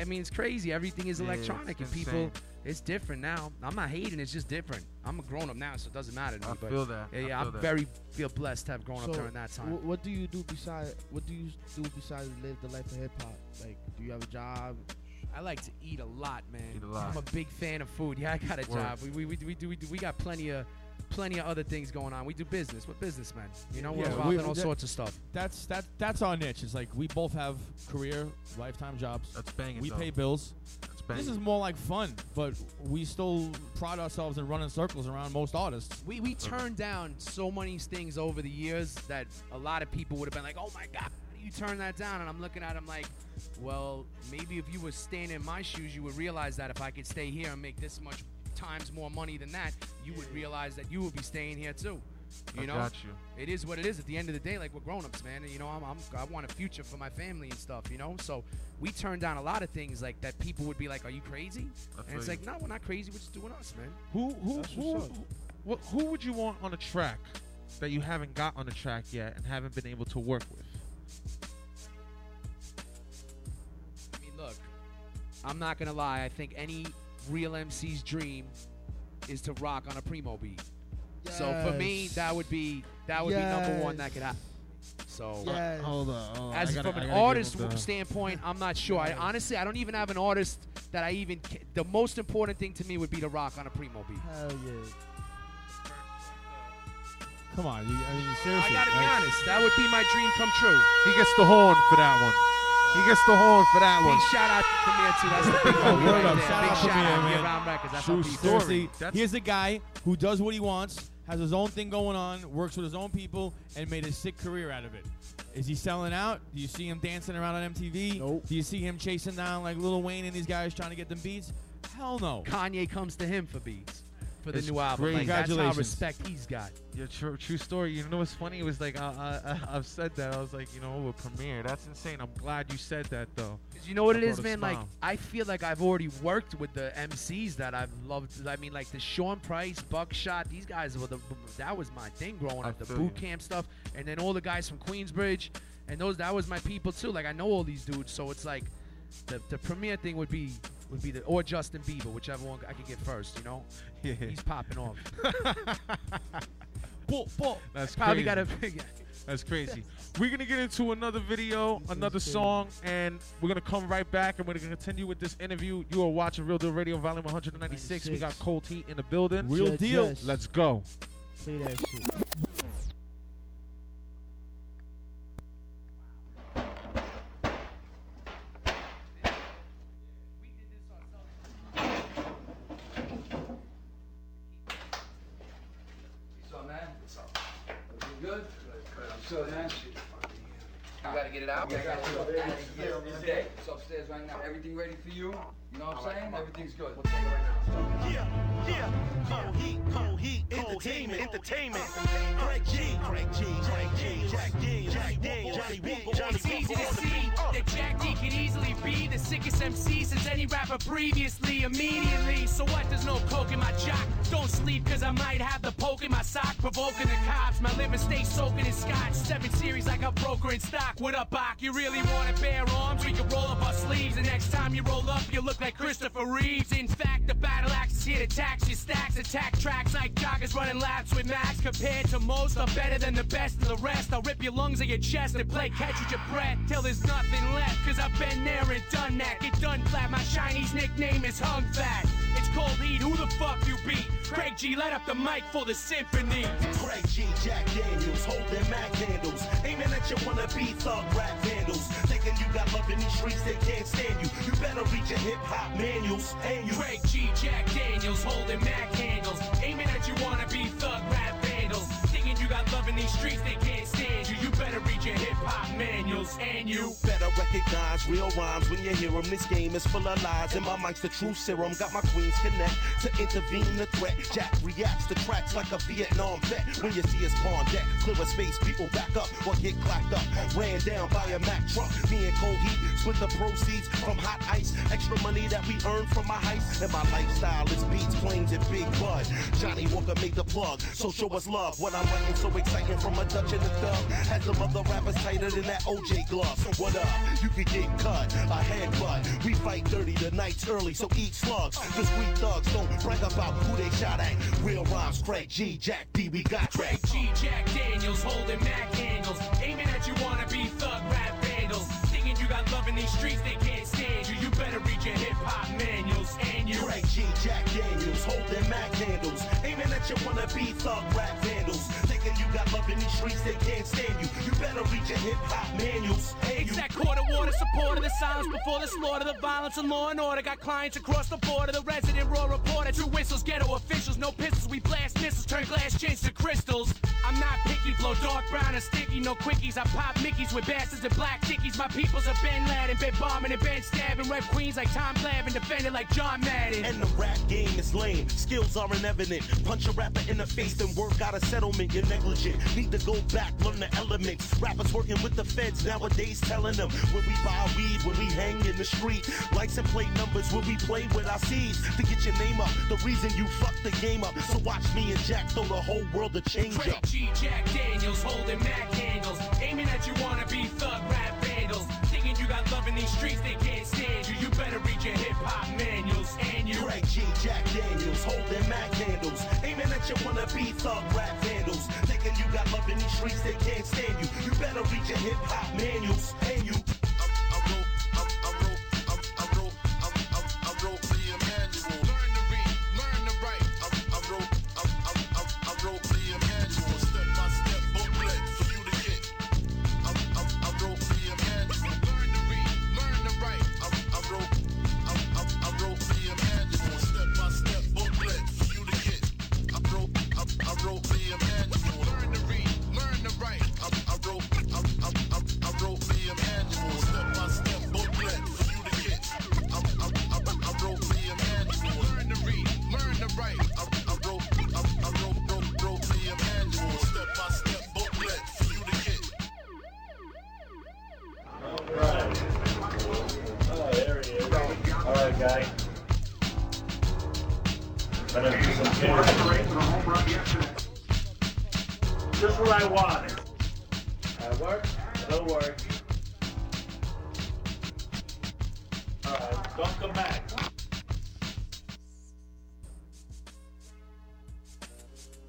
I mean it's crazy. Everything is electronic it's and people. insane. It's different now. I'm not hating. It's just different. I'm a grown up now, so it doesn't matter to I me. but feel that. yeah, I yeah, feel I'm that. very feel blessed to have grown So, up during that time. wh- what do you do besides what do you do besides live the life of hip hop? Like, do you have a job? I like to eat a lot, man. Eat a lot. I'm a big fan of food. Yeah, I got a Word. job. We, we, we, we, do, we, do, we got plenty of plenty of other things going on. We do business. We're businessmen. You know, we're Yeah, involved we- in all that- sorts of stuff. That's that. That's our niche. It's like we both have career, lifetime jobs. That's banging. We though. pay bills. That's banging. This is more like fun, but we still pride ourselves in running circles around most artists. We, we turned down so many things over the years that a lot of people would have been like, oh my God, how do you turn that down? And I'm looking at them like, well, maybe if you were staying in my shoes, you would realize that if I could stay here and make this much times more money than that, you would realize that you would be staying here too. You I know? got you. it is what it is. At the end of the day, like we're grown-ups, man. And, you know, I'm, I'm I want a future for my family and stuff. You know, so we turned down a lot of things like that. People would be like, "Are you crazy?" And it's you. like, no, we're not crazy. We're just doing us, man. Who who That's who, what's who wh- who would you want on a track that you haven't got on the track yet and haven't been able to work with? I mean, look, I'm not gonna lie. I think any real MC's dream is to rock on a primo beat. So for me, that would be that would be number one that could happen. So. Yes. Hold on. Hold on. As gotta- from an artist standpoint, I'm not sure. I honestly, I don't even have an artist that I even. The most important thing to me would be to rock on a primo beat. Hell yeah. Come on, you, I mean seriously. I gotta be like, honest. That would be my dream come true. He gets the horn for that one. He gets the horn for that one. Big shout out to Premier too. That's the big homie word right there. Shout big out shout Premier, out man. Year Round Records. That's True our story. That's- here's a guy who does what he wants, has his own thing going on, works with his own people, and made a sick career out of it. Is he selling out? Do you see him dancing around on MTV? Nope. Do you see him chasing down like Lil Wayne and these guys trying to get them beats? Hell no. Kanye comes to him for beats for the It's new album. great. Like, that's how respect he's got. Yeah, true, true story. You know what's funny? It was like I, I, I've said that. I was like, you know, with Premier, that's insane. I'm glad you said that though. 'Cause you know what it is, man? Like. I feel like I've already worked with the MCs that I've loved. I mean, like the Sean Price, Buckshot. These guys were the that was my thing growing I up. The boot you. camp stuff, and then all the guys from Queensbridge, and those that was my people too. Like I know all these dudes, so it's like the the Premier thing would be would be the or Justin Bieber, whichever one I could get first. You know, Yeah, he's popping off. Pull, pull. that's Probably crazy. got a big. That's crazy. We're gonna get into another video, another song, and we're gonna come right back and we're gonna continue with this interview. You are watching Real Deal Radio, Volume 196. We got Cold Heat in the building. Real Judge deal. Jess. Let's go. Play that shit. What's up, man? What's up? Everything good? Good, I'm good, man. You gotta get it out. Yeah, I got it upstairs today. It's upstairs right now. Everything ready for you? You know what I'm saying? Everything's good. We'll take it right now. Yeah, yeah. Cold heat, cold heat, entertainment, entertainment. Craig G, Craig G, Craig G, Jack D, Jack D, Johnny Walker, Johnny It's easy to see. That Jack D could easily be the sickest MC since any rapper previously, immediately. So what? There's no coke in my jock. Don't sleep, cause I might have the poke in my sock, provoking the cops. My liver stays soaking in scotch. Seven series like a broker in stock. What up, Bach? You really wanna bear arms? We can roll up our sleeves. The next time you roll up, you look like Christopher Reeves. In fact, the battle axe is here to tax your stacks. Attack tracks like joggers running laps with Max. Compared to most, I'm better than the best of the rest. I'll rip your lungs and your chest and play catch with your breath till there's nothing left. Cause I've been there and done that. Get done flat. My Chinese nickname is Hung Fat. It's cold heat. Who the fuck you beat? Craig G, let up the mic for the symphony. Craig G, Jack Daniels, holding Mac candles, aiming at your wannabe thug rap vandals, thinking you got love in these streets, they can't stand you. You better read your hip hop manuals, and you. Craig G, Jack Daniels, holding Mac candles, aiming at you wannabe thug rap vandals, thinking you got love in these streets, they can't stand you. You better read your hip hop manuals, and you. Better recognize real rhymes when you hear them. This game is full of lies, and my mic's the true serum. Got my queens connect to intervene the threat. Jack reacts to tracks like a Vietnam vet. When you see his pawn deck, clear a space, people back up or get clacked up. Ran down by a Mack truck. Me and Cold Heat split the proceeds from hot ice. Extra money that we earned from my heist. And my lifestyle is beats, planes, and big bud. Johnny Walker made the plug, so show us love. What I'm writing so exciting from a Dutch and a dub. Has some other rappers tighter than that OJ glove. So what up? You could get cut, a headbutt. We fight dirty the nights early, so eat slugs. The street thugs don't brag about who they shot at. Real rhymes, Craig G, Jack D, we got Craig. G, Jack Daniels, holding Mac candles, aiming at you wanna be thug rap vandals, thinking you got love in these streets, they can't stand you. You better read your hip hop manuals, and you. Craig G, Jack Daniels, holding Mac candles, aiming at your wannabe thug rap vandals, you got love in these streets, they can't stand you. You better read your hip hop manuals, you. that quarter water support of the silence before the slaughter, the violence and law and order. Got clients across the border, the resident raw reporter. Two whistles, ghetto officials, no pistols. We blast missiles, turn glass chins to crystals. I'm not picky, blow dark brown and sticky, no quickies. I pop Mickeys with bastards and black chickies. My peoples are Bin Laden, been bombing and been stabbing. Rep queens like Tom Glavine, defended like John Madden. And the rap game is lame. Skills aren't evident. Punch a rapper in the face and work out a settlement. You're negligent. Need to go back, learn the elements. Rappers working with the feds nowadays, telling them when we buy weed, when we hang in the street. Lights and plate numbers when we play with our seeds to get your name up. The reason you fucked the game up. So watch me and Jack throw the whole world a change up. G, Jack Daniels, holding Candles, aiming at you wannabe thug rap vandals, thinking you got love in these streets, they can't stand you. You better read your hip hop manuals, and you. Craig G, Jack Daniels, holding Mac aiming at your wannabe thug rap vandals, thinking you got love in these streets, they can't stand you. You better read your hip hop manuals, and you.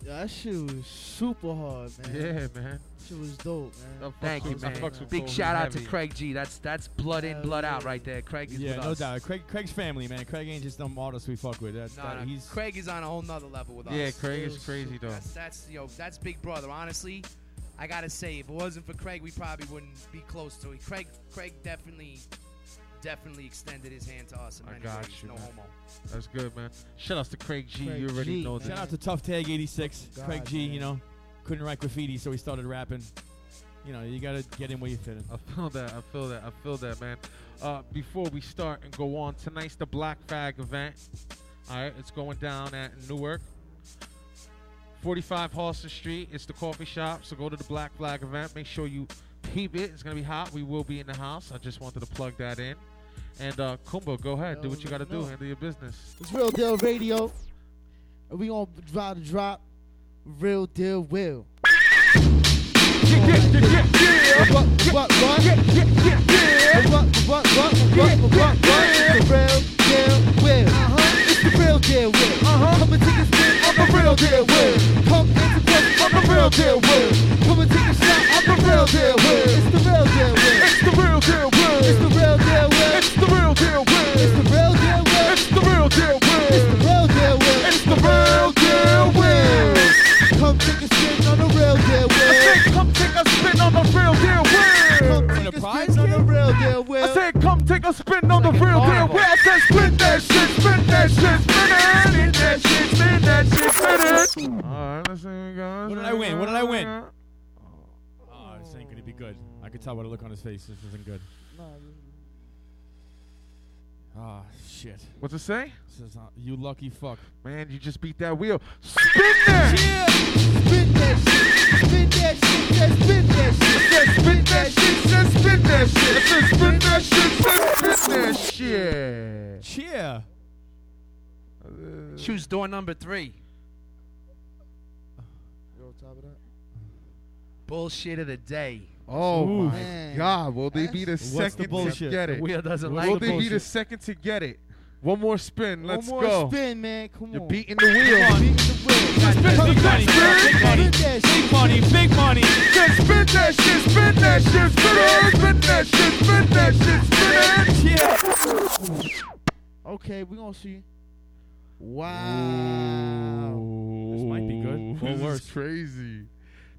That shit was super hard, man. Yeah, man. Shit was dope, man. Thank you, man. Big shout out to Craig G. That's that's blood in, blood out right there. Craig is Yeah, with no us. doubt. Craig, Craig's family, man. Craig ain't just some artist we fuck with. That's, No, that- no, he's Craig is on a whole nother level with us. Yeah, Craig is crazy though. That's that's yo, that's Big Brother. Honestly, I gotta say, if it wasn't for Craig, we probably wouldn't be close to it. Craig, Craig definitely, definitely extended his hand to us in I many got ways. you, no man. homo. That's good, man. Shout out to Craig G. Craig you already G, know man. that. Shout out to Tough Tag 86. God, Craig G, man. you know, couldn't write graffiti, so he started rapping. You know, you gotta get in where you fit in. I feel that. I feel that. I feel that, man. Uh, before we start and go on, tonight's the Black Flag event. All right, it's going down at Newark, 45 Halston Street. It's the coffee shop, so go to the Black Flag event. Make sure you peep it. It's gonna be hot. We will be in the house. I just wanted to plug that in. And uh, Kumbo, go ahead. Do what you gotta do. No. Handle your business. It's Real Deal Radio. And we gonna drop the drop. Real Deal Will. What, what, what? What, what, what, what, what, what, what? It's the Real Deal Will. Uh-huh. The Real Deal Will. Uh-huh. Come and take a spin on the Real Deal Will. Come answer questions on the Real Deal Will. Come and take a shot on the Real Deal Will. It's the Real Deal Will. It's the real deal, Will. It's the Real Deal Will. It's the real deal, Will. It's the Real Deal Will. It's the real deal, Will. It's the Real Deal Will. It's the real deal, Will. Come take a spin on the Real Deal I said, come take a spin on the real deal, Come take a a spin on the? Real Deal Will. I said, come take a spin on the real deal. carnival. I said, spin that shit, spin that shit, spin it, spin that shit, spin that shit, spin it. All right, let's see what we got. What did I win? What did I win? Oh, this ain't gonna be good. I could tell by the look on his face. This isn't good. Ah, shit. What's it say? This is not, you lucky fuck. Man, you just beat that wheel. Spin that. Spin that shit. Spin that shit. Just spin that shit. Said spin that shit, said spin that shit. I said spin that shit, said spin that shit. Cheer. Choose door number three. You on top of that? Bullshit of the day. Oh Ooh. my Man. God! Will they be the What's the second to get it? wheel doesn't like Will the they be the second to get it? One more spin. Let's go. One more go. spin, man. Come on. You're beating the wheel. Beating the wheel. Big money, big money, big money, Spin that shit. big money, big money. Spin that shit, spin that shit, spin it, spin that shit, spin that shit, spin it. Cheer. Okay, we gonna see. Wow. This might be good or This is crazy.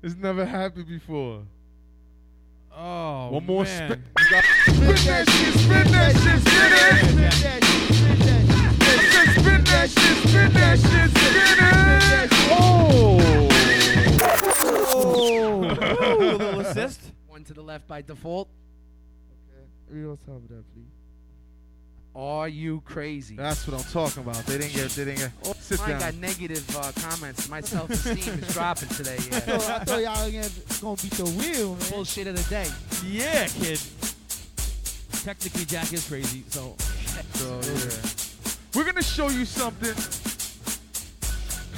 This never happened before. Oh, One more man. spin. Spin that shit, spin that shit, spin it. Spin that shit. Spin that shit. Spin that shit, spin that shit, spin it. Oh. Oh, Ooh, a little assist. One to the left by default. Okay. on top of that, please. Are you crazy? That's what I'm talking about. They didn't get. They didn't get. Oh, Sit Mine down. got negative uh, comments. My self-esteem is dropping today. I Yeah. thought, I thought y'all gonna, gonna beat the wheel, man. Bullshit of the day. Yeah, kid. Technically, Jack is crazy, so So yeah, we're gonna show you something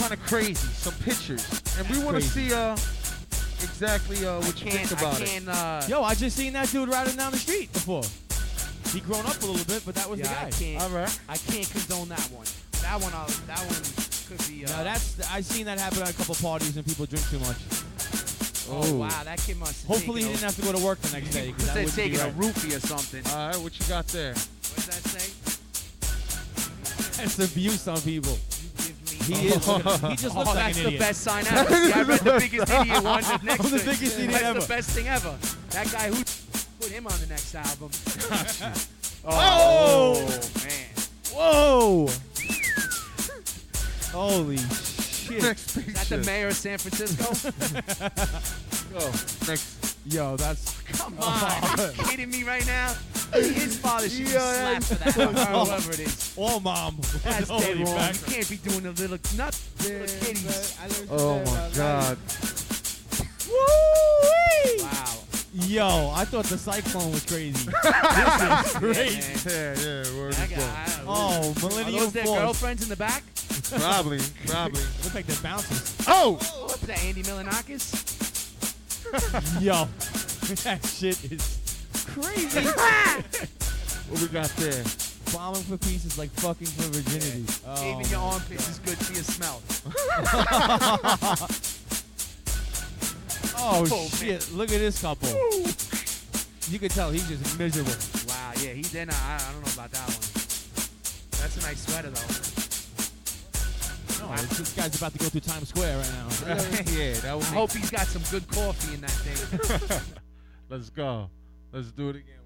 kind of crazy, some pictures, and we want to see uh exactly uh I what you think about I it. can't. Uh, Yo, I just seen that dude riding down the street before. He grown up a little bit, but that was yeah, the I guy. can't. All right. I can't condone that one. That one. I'll, that one could be. Uh, Now that's I've seen that happen at a couple parties and people drink too much. Oh wow, that kid must. Hopefully he didn't have to go to work the next day. 'cause a, that must wouldn't have be taken right. a roofie or something. All right, what you got there? What does that say? That's abuse on people. He is. He just Oh, looks like that's an the idiot. best sign ever. See, I read the biggest idiot one that's next I'm the biggest idiot That's ever. the best thing ever. That guy who him on the next album. Oh, oh! man. Whoa! Holy shit! Next Is that the mayor of San Francisco? Go. Oh, next. Yo, that's Come oh. on. Are you kidding me right now? His father should be Yo, slapped for that. or Whoever it is. all mom. That's Holy dead wrong. back. You can't be doing a little nut Yeah, little kitties. man, I learned Oh my God. Woo-wee! Wow. Yo, I thought the cyclone was crazy. this is crazy. Yeah, yeah, word That is guy- Oh, Are Millennium those their Force. girlfriends in the back? Probably, probably. Look like they're bouncers. Oh! What's that, Andy Milonakis? Yo, that shit is crazy. What we got there? Bombing for peace is like fucking for virginity. Oh, Even your armpits is good for your smell. Oh, Oh, shit! Look at this couple. You can tell he's just miserable. Wow, yeah, he's in. I, I don't know about that one. That's a nice sweater, though. No, this this guy's about to go through Times Square right now. yeah, that I was. hope he's got some good coffee in that thing. Let's go. Let's do it again.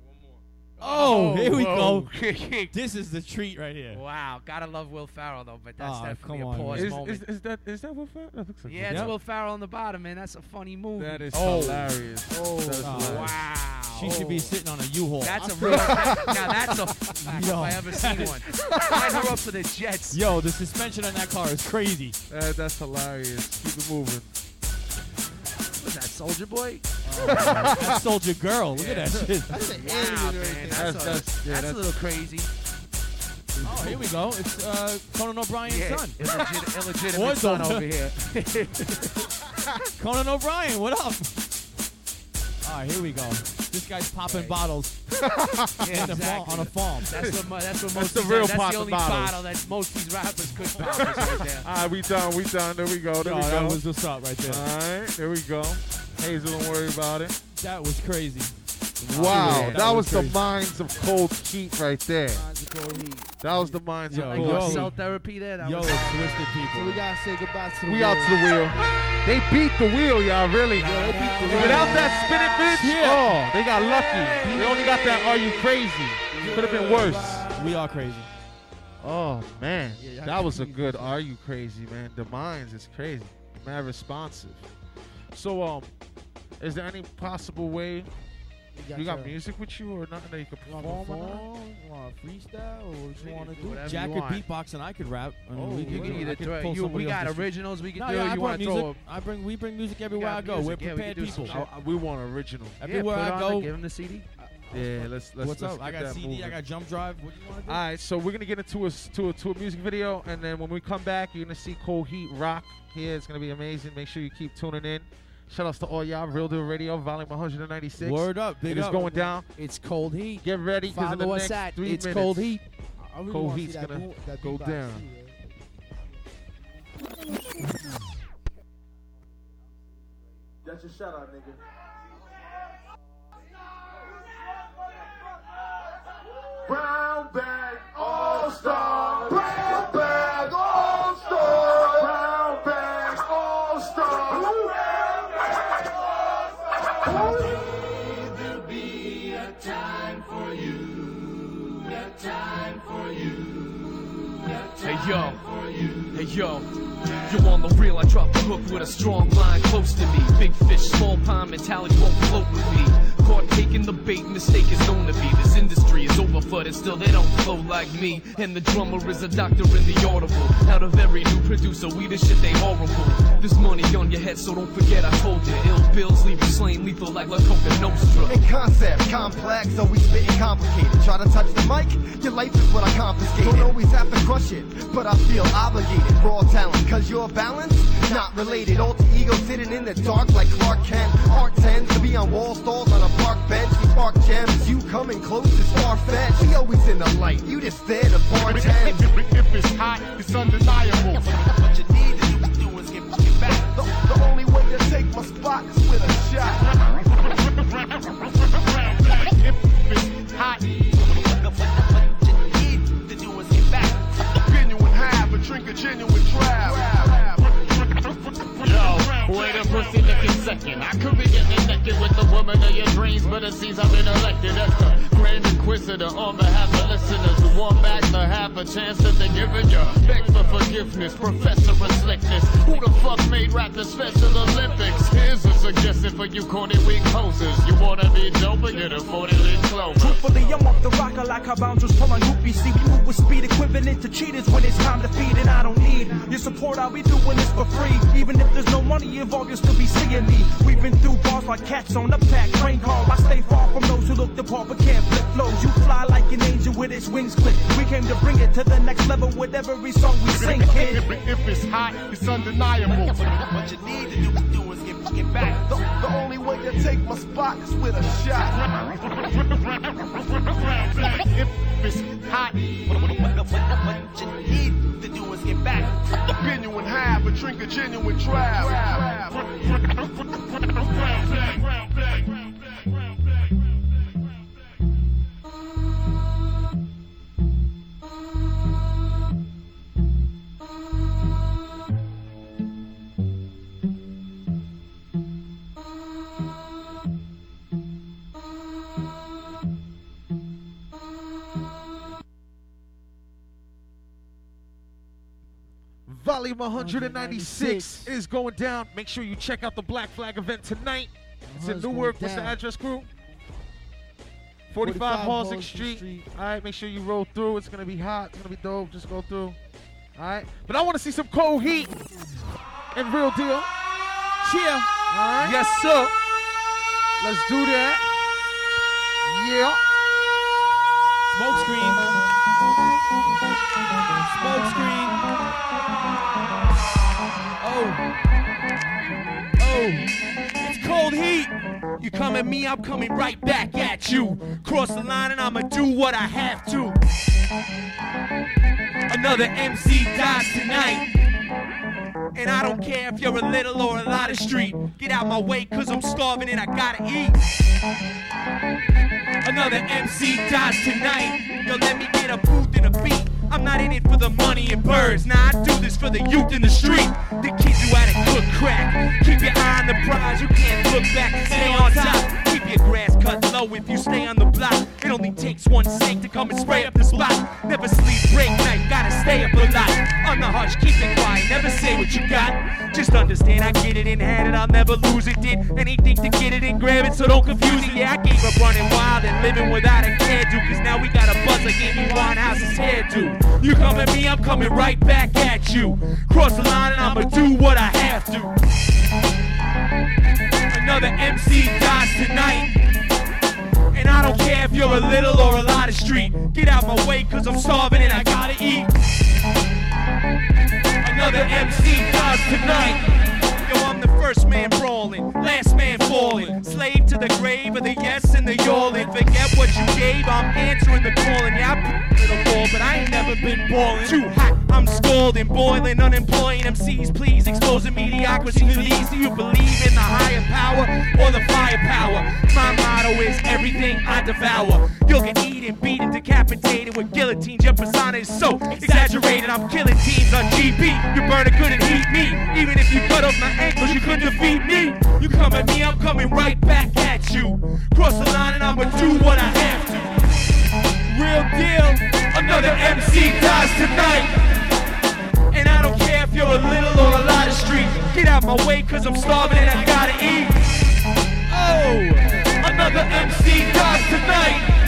One. Oh, here we whoa. go. This is the treat right here. wow, gotta love Will Ferrell though, but that's ah, Aw, definitely come a on, pause Is, moment. is, is that is that what Fat? That looks like yeah, it's Yep. Will Ferrell on the bottom, man. That's a funny movie. That is Oh. hilarious. Oh, That is Oh, hilarious. wow. She should be sitting on a U-Haul. That's a real. that- now that's a fact if Yo. I ever seen one. Sign her up for the Jets. Yo, the suspension on that car is crazy. That, that's hilarious. Keep it moving. Was that Soldier Boy? That soldier girl. Look at that shit. That's an Wow, alien right man, there. that's, That's- a, that's- yeah, that's a little crazy. Oh, here we go. It's uh, Conan O'Brien's Yeah, son. illegit- illegitimate Or son daughter. over here. Conan O'Brien, what up? All right, here we go. This guy's popping bottles Yeah, in the farm, exactly. on a farm. That's what, mo- that's what That's most the these- real That's popping the only bottles. bottle that most these rappers could pop is right there. All right, we done. We done. There we go. There Yo, we that go. was what's up right there. All right, there we go. Hazel, don't worry about it. That was crazy. Wow, Yeah, that, that was, was the minds of cold heat right there. That was the minds Yo, of cold yo. heat. cell therapy there. That Yo, was twisted So we gotta say goodbye to the We out to the wheel. They beat the wheel, y'all. Really. Yeah, they beat the wheel. Without that spinning bitch, oh, they got lucky. They only got that. Are you crazy? Could have been worse. We are crazy. Oh man, Yeah, that was a crazy. good. Are you crazy, man? The minds is crazy. Man, responsive. So um, is there any possible way you got your- music with you or nothing that you can You want perform? to or nothing? perform? You want to freestyle? Or what you want to do? whatever Jack could beatbox and I could rap. I mean, Oh, we You could, can I either could throw. You, we got originals. We can No, do. yeah, I you want to music. throw? I bring we bring music everywhere I go. music. We're Yeah, we prepared people. I- I- we want original. Everywhere yeah, I go. Give him the CD. Yeah, let's let's. What's let's up? I got that CD. I got jump drive. What do you want to do? All right, so we're gonna get into a s- to a to a music video, and then when we come back, you're gonna see Cold Heat rock here. It's gonna be amazing. Make sure you keep tuning in. Shout outs to all y'all, Real Deal Radio, volume 196. Word up, big it is up. going down. It's cold heat. Get ready, because in the next at three It's minutes, Cold Heat. I really Cold wanna Heat's gonna boom- go down. too. That's your shout out, nigga. Brown bag all star. Brown bag yo, hey yo, you on the real? I drop the hook with a strong line close to me. Big fish, small pond mentality won't float with me. Caught taking the bait, mistake is known to be. This industry is over for it, still they don't flow like me. And the drummer is a doctor in the audible. Out of every new producer, we the shit they horrible. This money on your head, so don't forget I told you. Ill bills leave you slain lethal like La Coka Nostra. In concept, complex, always spitting complicated. Try to touch the mic, your life is what I confiscate. Don't always have to crush it, but I feel obligated. Raw talent, cause you're balanced, not related. Alter ego sitting in the dark like Clark Kent. Art tends to be on wall stalls on a park bench. We spark gems, you coming close to far fetched. We always in the light, you just there to bartend. If it's hot, it's undeniable. What you need to do, do is get, get back. The, the only way to take my spot is with a shot. If it's hot, What you need to do is get back. genuine high, but drink a genuine drive. Yo, wait a pussy licking second. I could be getting with the woman of your dreams, but it seems I've been elected. That's the inquisitor on behalf of listeners who want back the half a chance that they're giving you. Beg for forgiveness, professor of slickness. Who the fuck made rap the Special Olympics? Here's a suggestion for you corny weak hosters. You wanna be dope and get a 40 leaf clover. Truthfully, I'm off the rocker like how bouncers pull on groupies. See, we move with speed equivalent to cheaters when it's time to feed, and I don't need your support. I'll be doing this for free. Even if there's no money involved, you'll still be seeing me. Weaving through bars like cats on a pack train car. I stay far from those who look the part but can't flip flows. You fly like an angel with its wings clipped. We came to bring it to the next level with every song we sing, kid. If it's hot, it's undeniable. What you need to do, do is get, get back. The, the only way you take my spot is with a shot. If it's hot, What you need to do is get back. bend you in half and drink a genuine draft. Volume 196 is going down. Make sure you check out the Black Flag event tonight. It's in Newark. What's the address, crew? 45 Halsey Street. All right, make sure you roll through. It's going to be hot. It's going to be dope. Just go through. All right. But I want to see some cold heat and real deal. Cheer. All right. Yes, sir. Let's do that. Yeah. Smoke screen. Smoke screen. Oh. Oh. It's cold heat. You come at me, I'm coming right back at you. Cross the line and I'ma do what I have to. Another MC dies tonight. And I don't care if you're a little or a lot of street. Get out my way, cause I'm starving and I gotta eat. Another MC dies tonight. Yo, let me get a booth and a beat. I'm not in it for the money and birds. Nah, I do this for the youth in the street. The kids who had to cook crack. Keep your eye on the prize. You can't look back. Stay on top. Keep your grass cut low if you stay on the block. It only takes one snake to come and spray up the spot. Never sleep, break night. Gotta stay up a lot. On the hush, keep it quiet. Never say what you got. Just understand I get it and had it. I'll never lose it. Did anything to get it and grab it, so don't confuse it. Yeah, I gave up running wild and living without a care do. Cause now we got a buzz like Amy Winehouse's hairdo. You come at me, I'm coming right back at you. Cross the line and I'ma do what I have to. Another MC dies tonight. And I don't care if you're a little or a lot of street. Get out my way, cause I'm starving and I gotta eat. Another MC dies tonight. Yo, I'm the first man brawling, last man falling. Slave to the grave of the yes and the yawling. Forget what you gave, I'm answering the calling. Yeah, I put a ball, but I ain't never been balling. Too hot, I'm scalding, boiling, unemployed MCs. Please exposing mediocrity. Please, do you believe in the higher power or the firepower? My motto is everything I devour. You'll get eaten, beaten, decapitated with guillotines. Your persona is so exaggerated. I'm killing teams on GB. You burn it, couldn't eat me. Even if you cut off my ankles, you couldn't defeat me. You come at me, I'm coming right back at you. Cross the line and I'ma do what I have to. Real deal. Another MC dies tonight. And I don't care if you're a little or a lot of street. Get out my way, cause I'm starving and I gotta eat. Oh, another MC dies tonight.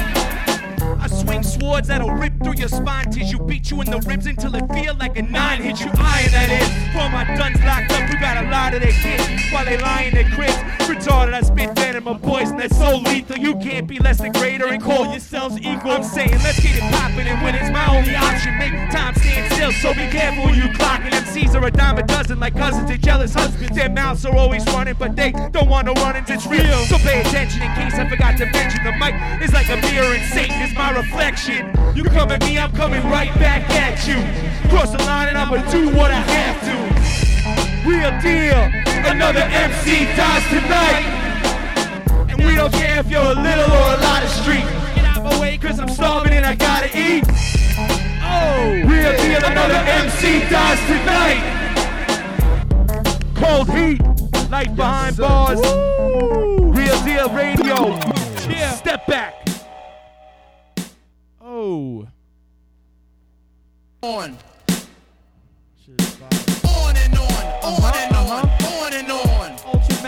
Swing swords that'll rip through your spine tissue, beat you in the ribs until it feel like a nine hit you. Iron that is. All my duns locked up, we got a lot of their kids while they in their cribs. Retarded, I spit venom of poison that's so lethal. You can't be less than greater and call yourselves equal. I'm saying, let's get it poppin', and when it's my only option, make time stand still. So be careful when you clockin'. MCs are a dime a dozen, like cousins and jealous husbands. Their mouths are always running, but they don't want no run-ins. It's real. So pay attention in case I forgot to mention. The mic is like a mirror, and Satan is my reflection. You come at me, I'm coming right back at you. Cross the line, and I'ma do what I have to. Real deal. Another MC dies tonight. And we don't care if you're a little or a lot of street. Get out my way, cause I'm starving and I gotta eat. Oh, real deal. Another MC dies tonight. Cold heat. Life behind bars. Real deal radio. Yeah. Step back. On. On and on, uh-huh, on and on, uh-huh. on and on.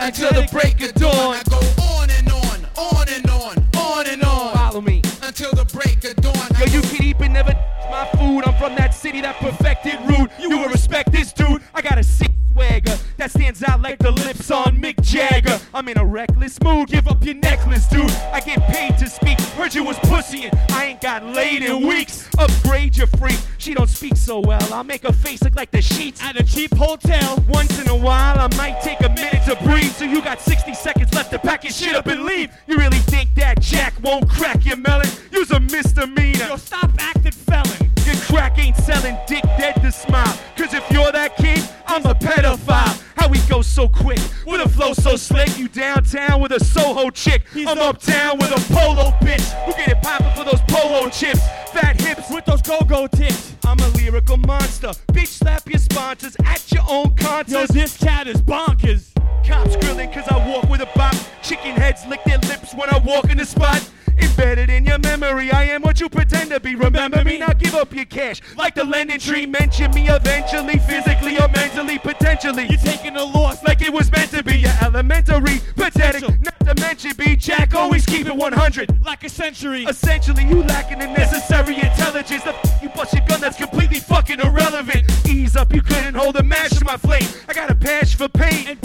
Until the break of dawn. I go on and on, on and on, on and on. Follow me. Until the break of dawn. Yo, you can eat but never my food. I'm from that city that perfected rude. You will respect this dude. I got a sick swagger that stands out like the lips on Mick Jagger. I'm in a reckless mood. Give up your necklace, dude. I get paid to speak. Heard you was pussying. I ain't got laid in weeks. Upgrade your freak. She don't speak so well. I'll make her face look like the sheets at a cheap hotel. Once in a while, I might take a minute to breathe. So you got 60 seconds left to pack your shit up and leave. You really think that Jack won't crack your melon? You's a misdemeanor. Yo, stop acting felon. Your crack ain't selling dick dead to smile. Cause if you're that kid, I'm a pedophile. How we go so quick with a flow so slick? You downtown with a Soho chick. I'm uptown with a polo bitch. Who get it poppin' for those polo chips? Fat hips with those go-go tits. I'm a lyrical monster. Bitch, slap your sponsors at your own concerts. Yo, this cat is bonkers. Cops grilling cause I walk with a bop. Chicken heads lick their lips when I walk in the spot. Embedded in your memory, I am what you pretend to be. Remember me, now give up your cash. Like the lending tree, mention me eventually, physically or mentally, potentially. You're taking a loss like it was meant to be. Your elementary, pathetic. Not to mention be Jack, always keep it 100. Like a century. Essentially, you lacking the necessary intelligence. The f- you bust your gun that's completely fucking irrelevant. Ease up, you couldn't hold a match to my flame. I got a passion for pain and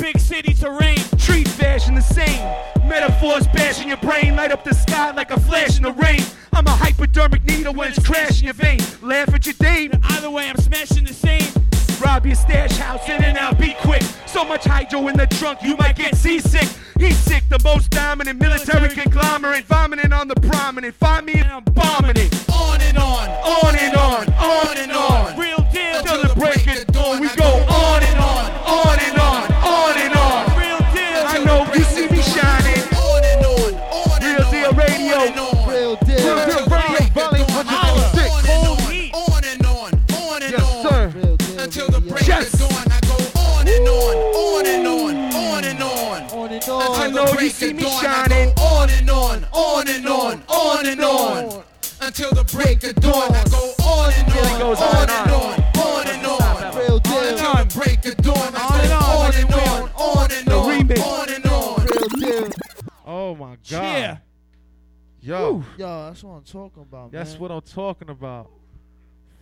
Bashing your brain, light up the sky like a flash in the rain. I'm a hypodermic needle when it's crashing your vein. Laugh at your dame. Either way, I'm smashing the same. Rob your stash house, in and out, be quick. So much hydro in the trunk, you might get seasick. He's sick, the most dominant military conglomerate, vomiting on the prominent. Find me and I'm bombing it. What I'm talking about, that's man. what I'm talking about.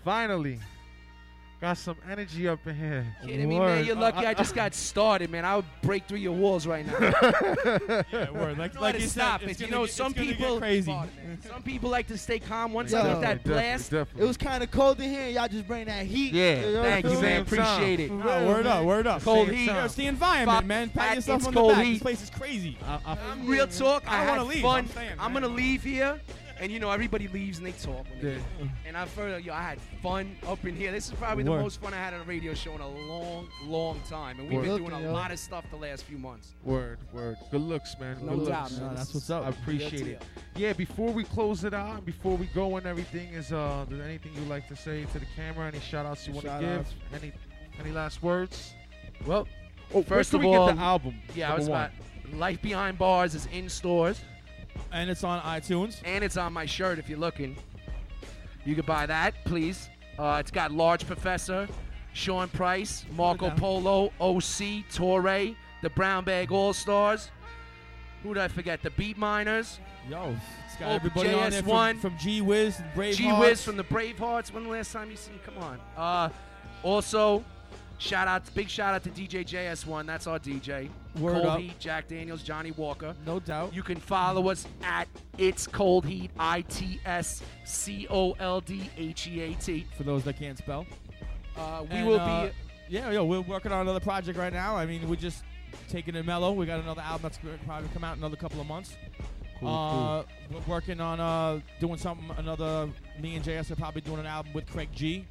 Finally, got some energy up in here. Kidding me, man? You're lucky I uh, just uh, got uh. started, man. I would break through your walls right now. Yeah, word. Like, Like like you stop said, it. You know, get- some it's gonna get people crazy. Some people like to stay calm. Once Yo. I get that Definitely, blast, definitely. It was kind of cold in here. Y'all just bring that heat. Yeah, You know thank you, man. Appreciate it. Oh, word up, word up. Cold Same heat. time. It's the environment, Fuck man. Pat that, yourself it's on the cold back. heat. This place is crazy. I, I, I'm real talk. I, I don't wanna leave. I'm I'm gonna leave here, and you know everybody leaves and they talk. When they Yeah. And I've heard, yo, I had fun up in here. This is probably the most fun I had on a radio show in a long, long time, and we've Word. been doing a lot of stuff the last few months. Word, word. Good looks, man. No Good doubt, looks. man. No, that's what's up. I appreciate it. Yeah, before we close it out, before we go and everything, is uh, there anything you'd like to say to the camera? Any shout outs you want to Shout give? outs. Any any last words? Well, Oh, First first of we all, get the album. yeah, I number was one. about. Life Behind Bars is in stores, And it's on iTunes. and it's on my shirt if you're looking. You could buy that, please. Uh, it's got Large Professor, Sean Price, Marco. Polo, OC, Torae, the Brown Bag All Stars. Who did I forget? The Beat Miners, Yo, it's got Oh, everybody on there JS1. from, from G Wiz, and Brave G Wiz from the Bravehearts. When the last time you seen? Come on. Uh, also, shout out, big shout out to DJ JS1. That's our DJ. Word Cold up. Heat, Jack Daniels, Johnny Walker. No doubt. You can follow us at It's Cold Heat, I T S C O L D H E A T. For those that can't spell. Uh, we And, will uh, be. Yeah, yo, we're working on another project right now. I mean, we're just taking it mellow. We got another album that's probably come out in another couple of months. Cool, uh, We're working on uh, doing something. Another. Me and JS are probably doing an album with Craig G.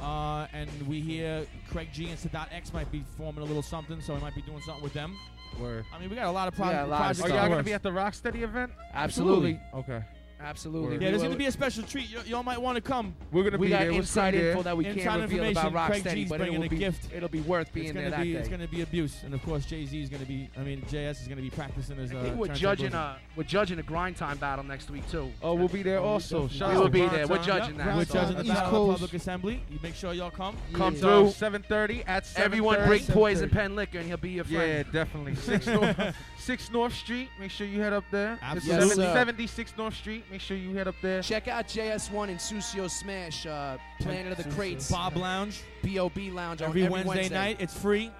Uh, and we hear Craig G and Sadat X might be forming a little something, so we might be doing something with them. Word. I mean, we got a lot of pro- Yeah, a lot of projects. Are y'all gonna be at the Rocksteady event? Absolutely. Okay. Absolutely. Yeah, there's going to be a special treat. Y'all might want to come. We're gonna we be there. We're inside to be info there. that we Inside can't reveal about Rocksteady, but bringing it'll a be, gift. it'll be worth being there gonna be day. it's gonna be abuse, and of course Jay Z is gonna be. I mean JS is gonna be practicing his. Uh, I think we're judging a we're judging a grind time battle next week too. Oh, we'll be there oh, also. Shout We will be there. We're judging that. We're so. judging the East Coast. Public Assembly. You make sure y'all come. Come Yeah. through. 7:30 at 7:30. Everyone bring poison pen liquor, and he'll be your friend. Yeah, definitely. Six 76 North Street. Make sure you head up there. Absolutely. Yes, 76 North Street. Make sure you head up there. Check out JS1 and Sucio Smash, uh, Planet of the Crates. Bob Lounge. BOB Lounge every, every Wednesday, Wednesday, night. It's free.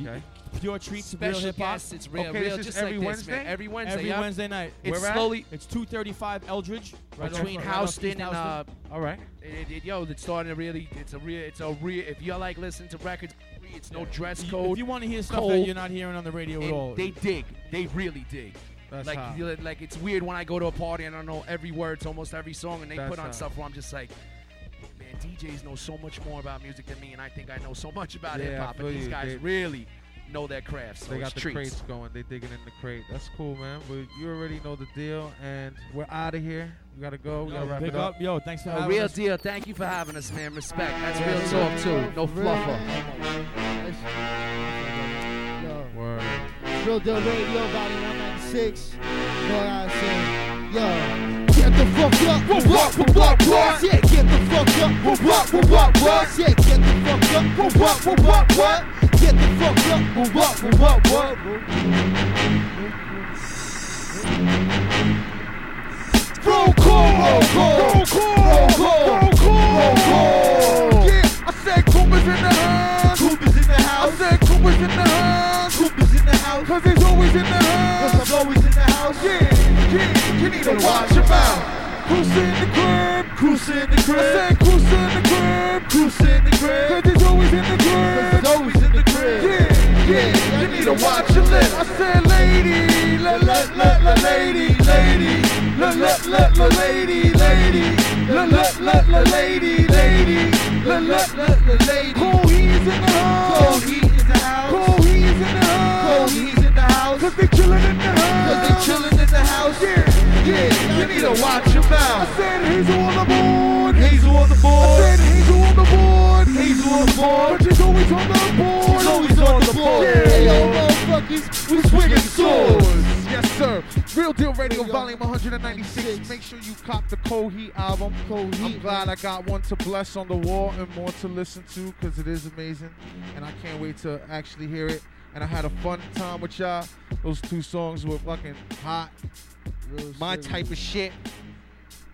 Okay. Pure treats of real Special hip hop. guests, it's real, Okay, real, just every like this, man. Wednesday? Every Wednesday, Every yeah. Wednesday night. It's Where at? slowly It's 235 Eldridge. Right between Houston and uh, All right. it, it, yo, it's starting to really, it's a real, it's a real. If you like listening to records, it's no dress code. If you want to hear stuff cold, that you're not hearing on the radio at all, they dig, they really dig. That's like, hot. like it's weird when I go to a party and I know every word to almost every song, and they That's put on hot. stuff where I'm just like, man, DJs know so much more about music than me, and I think I know so much about Yeah, hip hop. But these guys They- really know their craft. So they got it's the treats. crates going. They digging in the crate. That's cool, man. But you already know the deal, and we're out of here. We gotta go. We gotta wrap it up. up. Yo, thanks for A having real us. deal. Thank you for having us, man. Respect. That's real talk too. No for real. fluffer. Yo, Word. Real Deal Radio, Volume 196. You know what I say? Yo. Get the fuck up, what, what, what, what, what? Yeah, get the fuck up, what, what, what, what, what? Yeah, get the fuck up, what, what, what, what, what? Get the fuck up, what, what, what, what, what? Roll call, roll call, roll call, roll call, roll call. Yeah, I said Cooper's in the house. Cooper's in the house. I said Cooper's in the house. Cooper's in the house. Cause he's always in the house. Cause I'm always in the house. Yeah, yeah, you need to watch him out. Cruise in the crib. Cruise in the crib. I said cruise in the crib. Cruise in the crib. Cause he's always in the Cause crib. it's always. Yeah, you need to watch your lip. I said, lady, la la la la, lady, lady, la la la la, lady, lady, la la la la, lady, lady, la la la la, lady. Cold he's in the house. Cold heat in the house. Cold he's in the house. Cold he's in the house. Cause they chillin' in the house. Cause they chillin' in the house. Yeah, yeah, you need to watch your mouth. I said Hazel on the board. Hazel on the board. I said Hazel on the board. Hazel on the board. But she's always on the board. She's always on the board. Yeah. Hey, yo, motherfuckers, we swinging swords. Yes, sir. Real Deal Radio, Volume 196. Make sure you cop the Cold Heat album. Cold I'm glad. I got one to bless on the wall and more to listen to because it is amazing. And I can't wait to actually hear it. And I had a fun time with y'all. Those two songs were fucking hot. Real My shit, type of shit.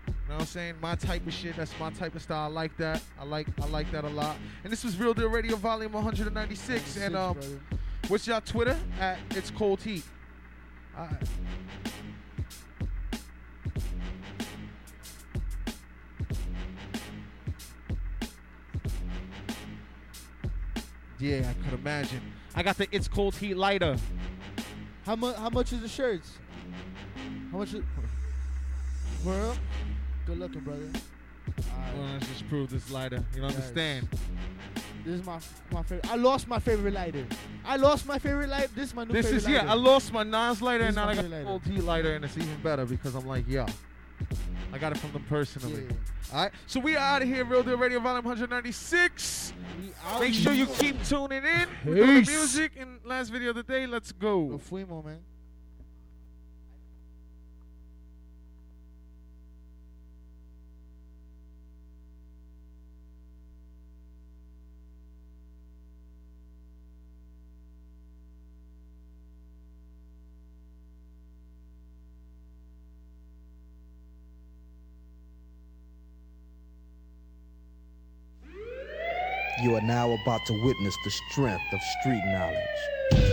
You know what I'm saying? My type of shit. That's my type of style. I like that. I like I like that a lot. And this was Real Deal Radio Volume 196. And um, brother. what's y'all Twitter? At It's Cold Heat. All right. Yeah, I could imagine. I got the It's Cold Heat lighter. How much? How much is the shirts? How much? Is, good looking, brother. Well, let's just prove this lighter. You don't Yes. understand? This is my my favorite. I lost my favorite lighter. I lost my favorite light. This is my new This favorite is yeah. I lost my Nas lighter, This and now I got lighter. Cold Heat lighter, and it's even better because I'm like, yeah. I got it from them personally. Yeah. All right, so we are out of here. Real Deal Radio, Volume 196. Make sure you keep tuning in. We're doing the music and last video of the day. Let's go. fuimo, man. You are now about to witness the strength of street knowledge.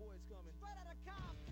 boys coming. Straight out of Compton.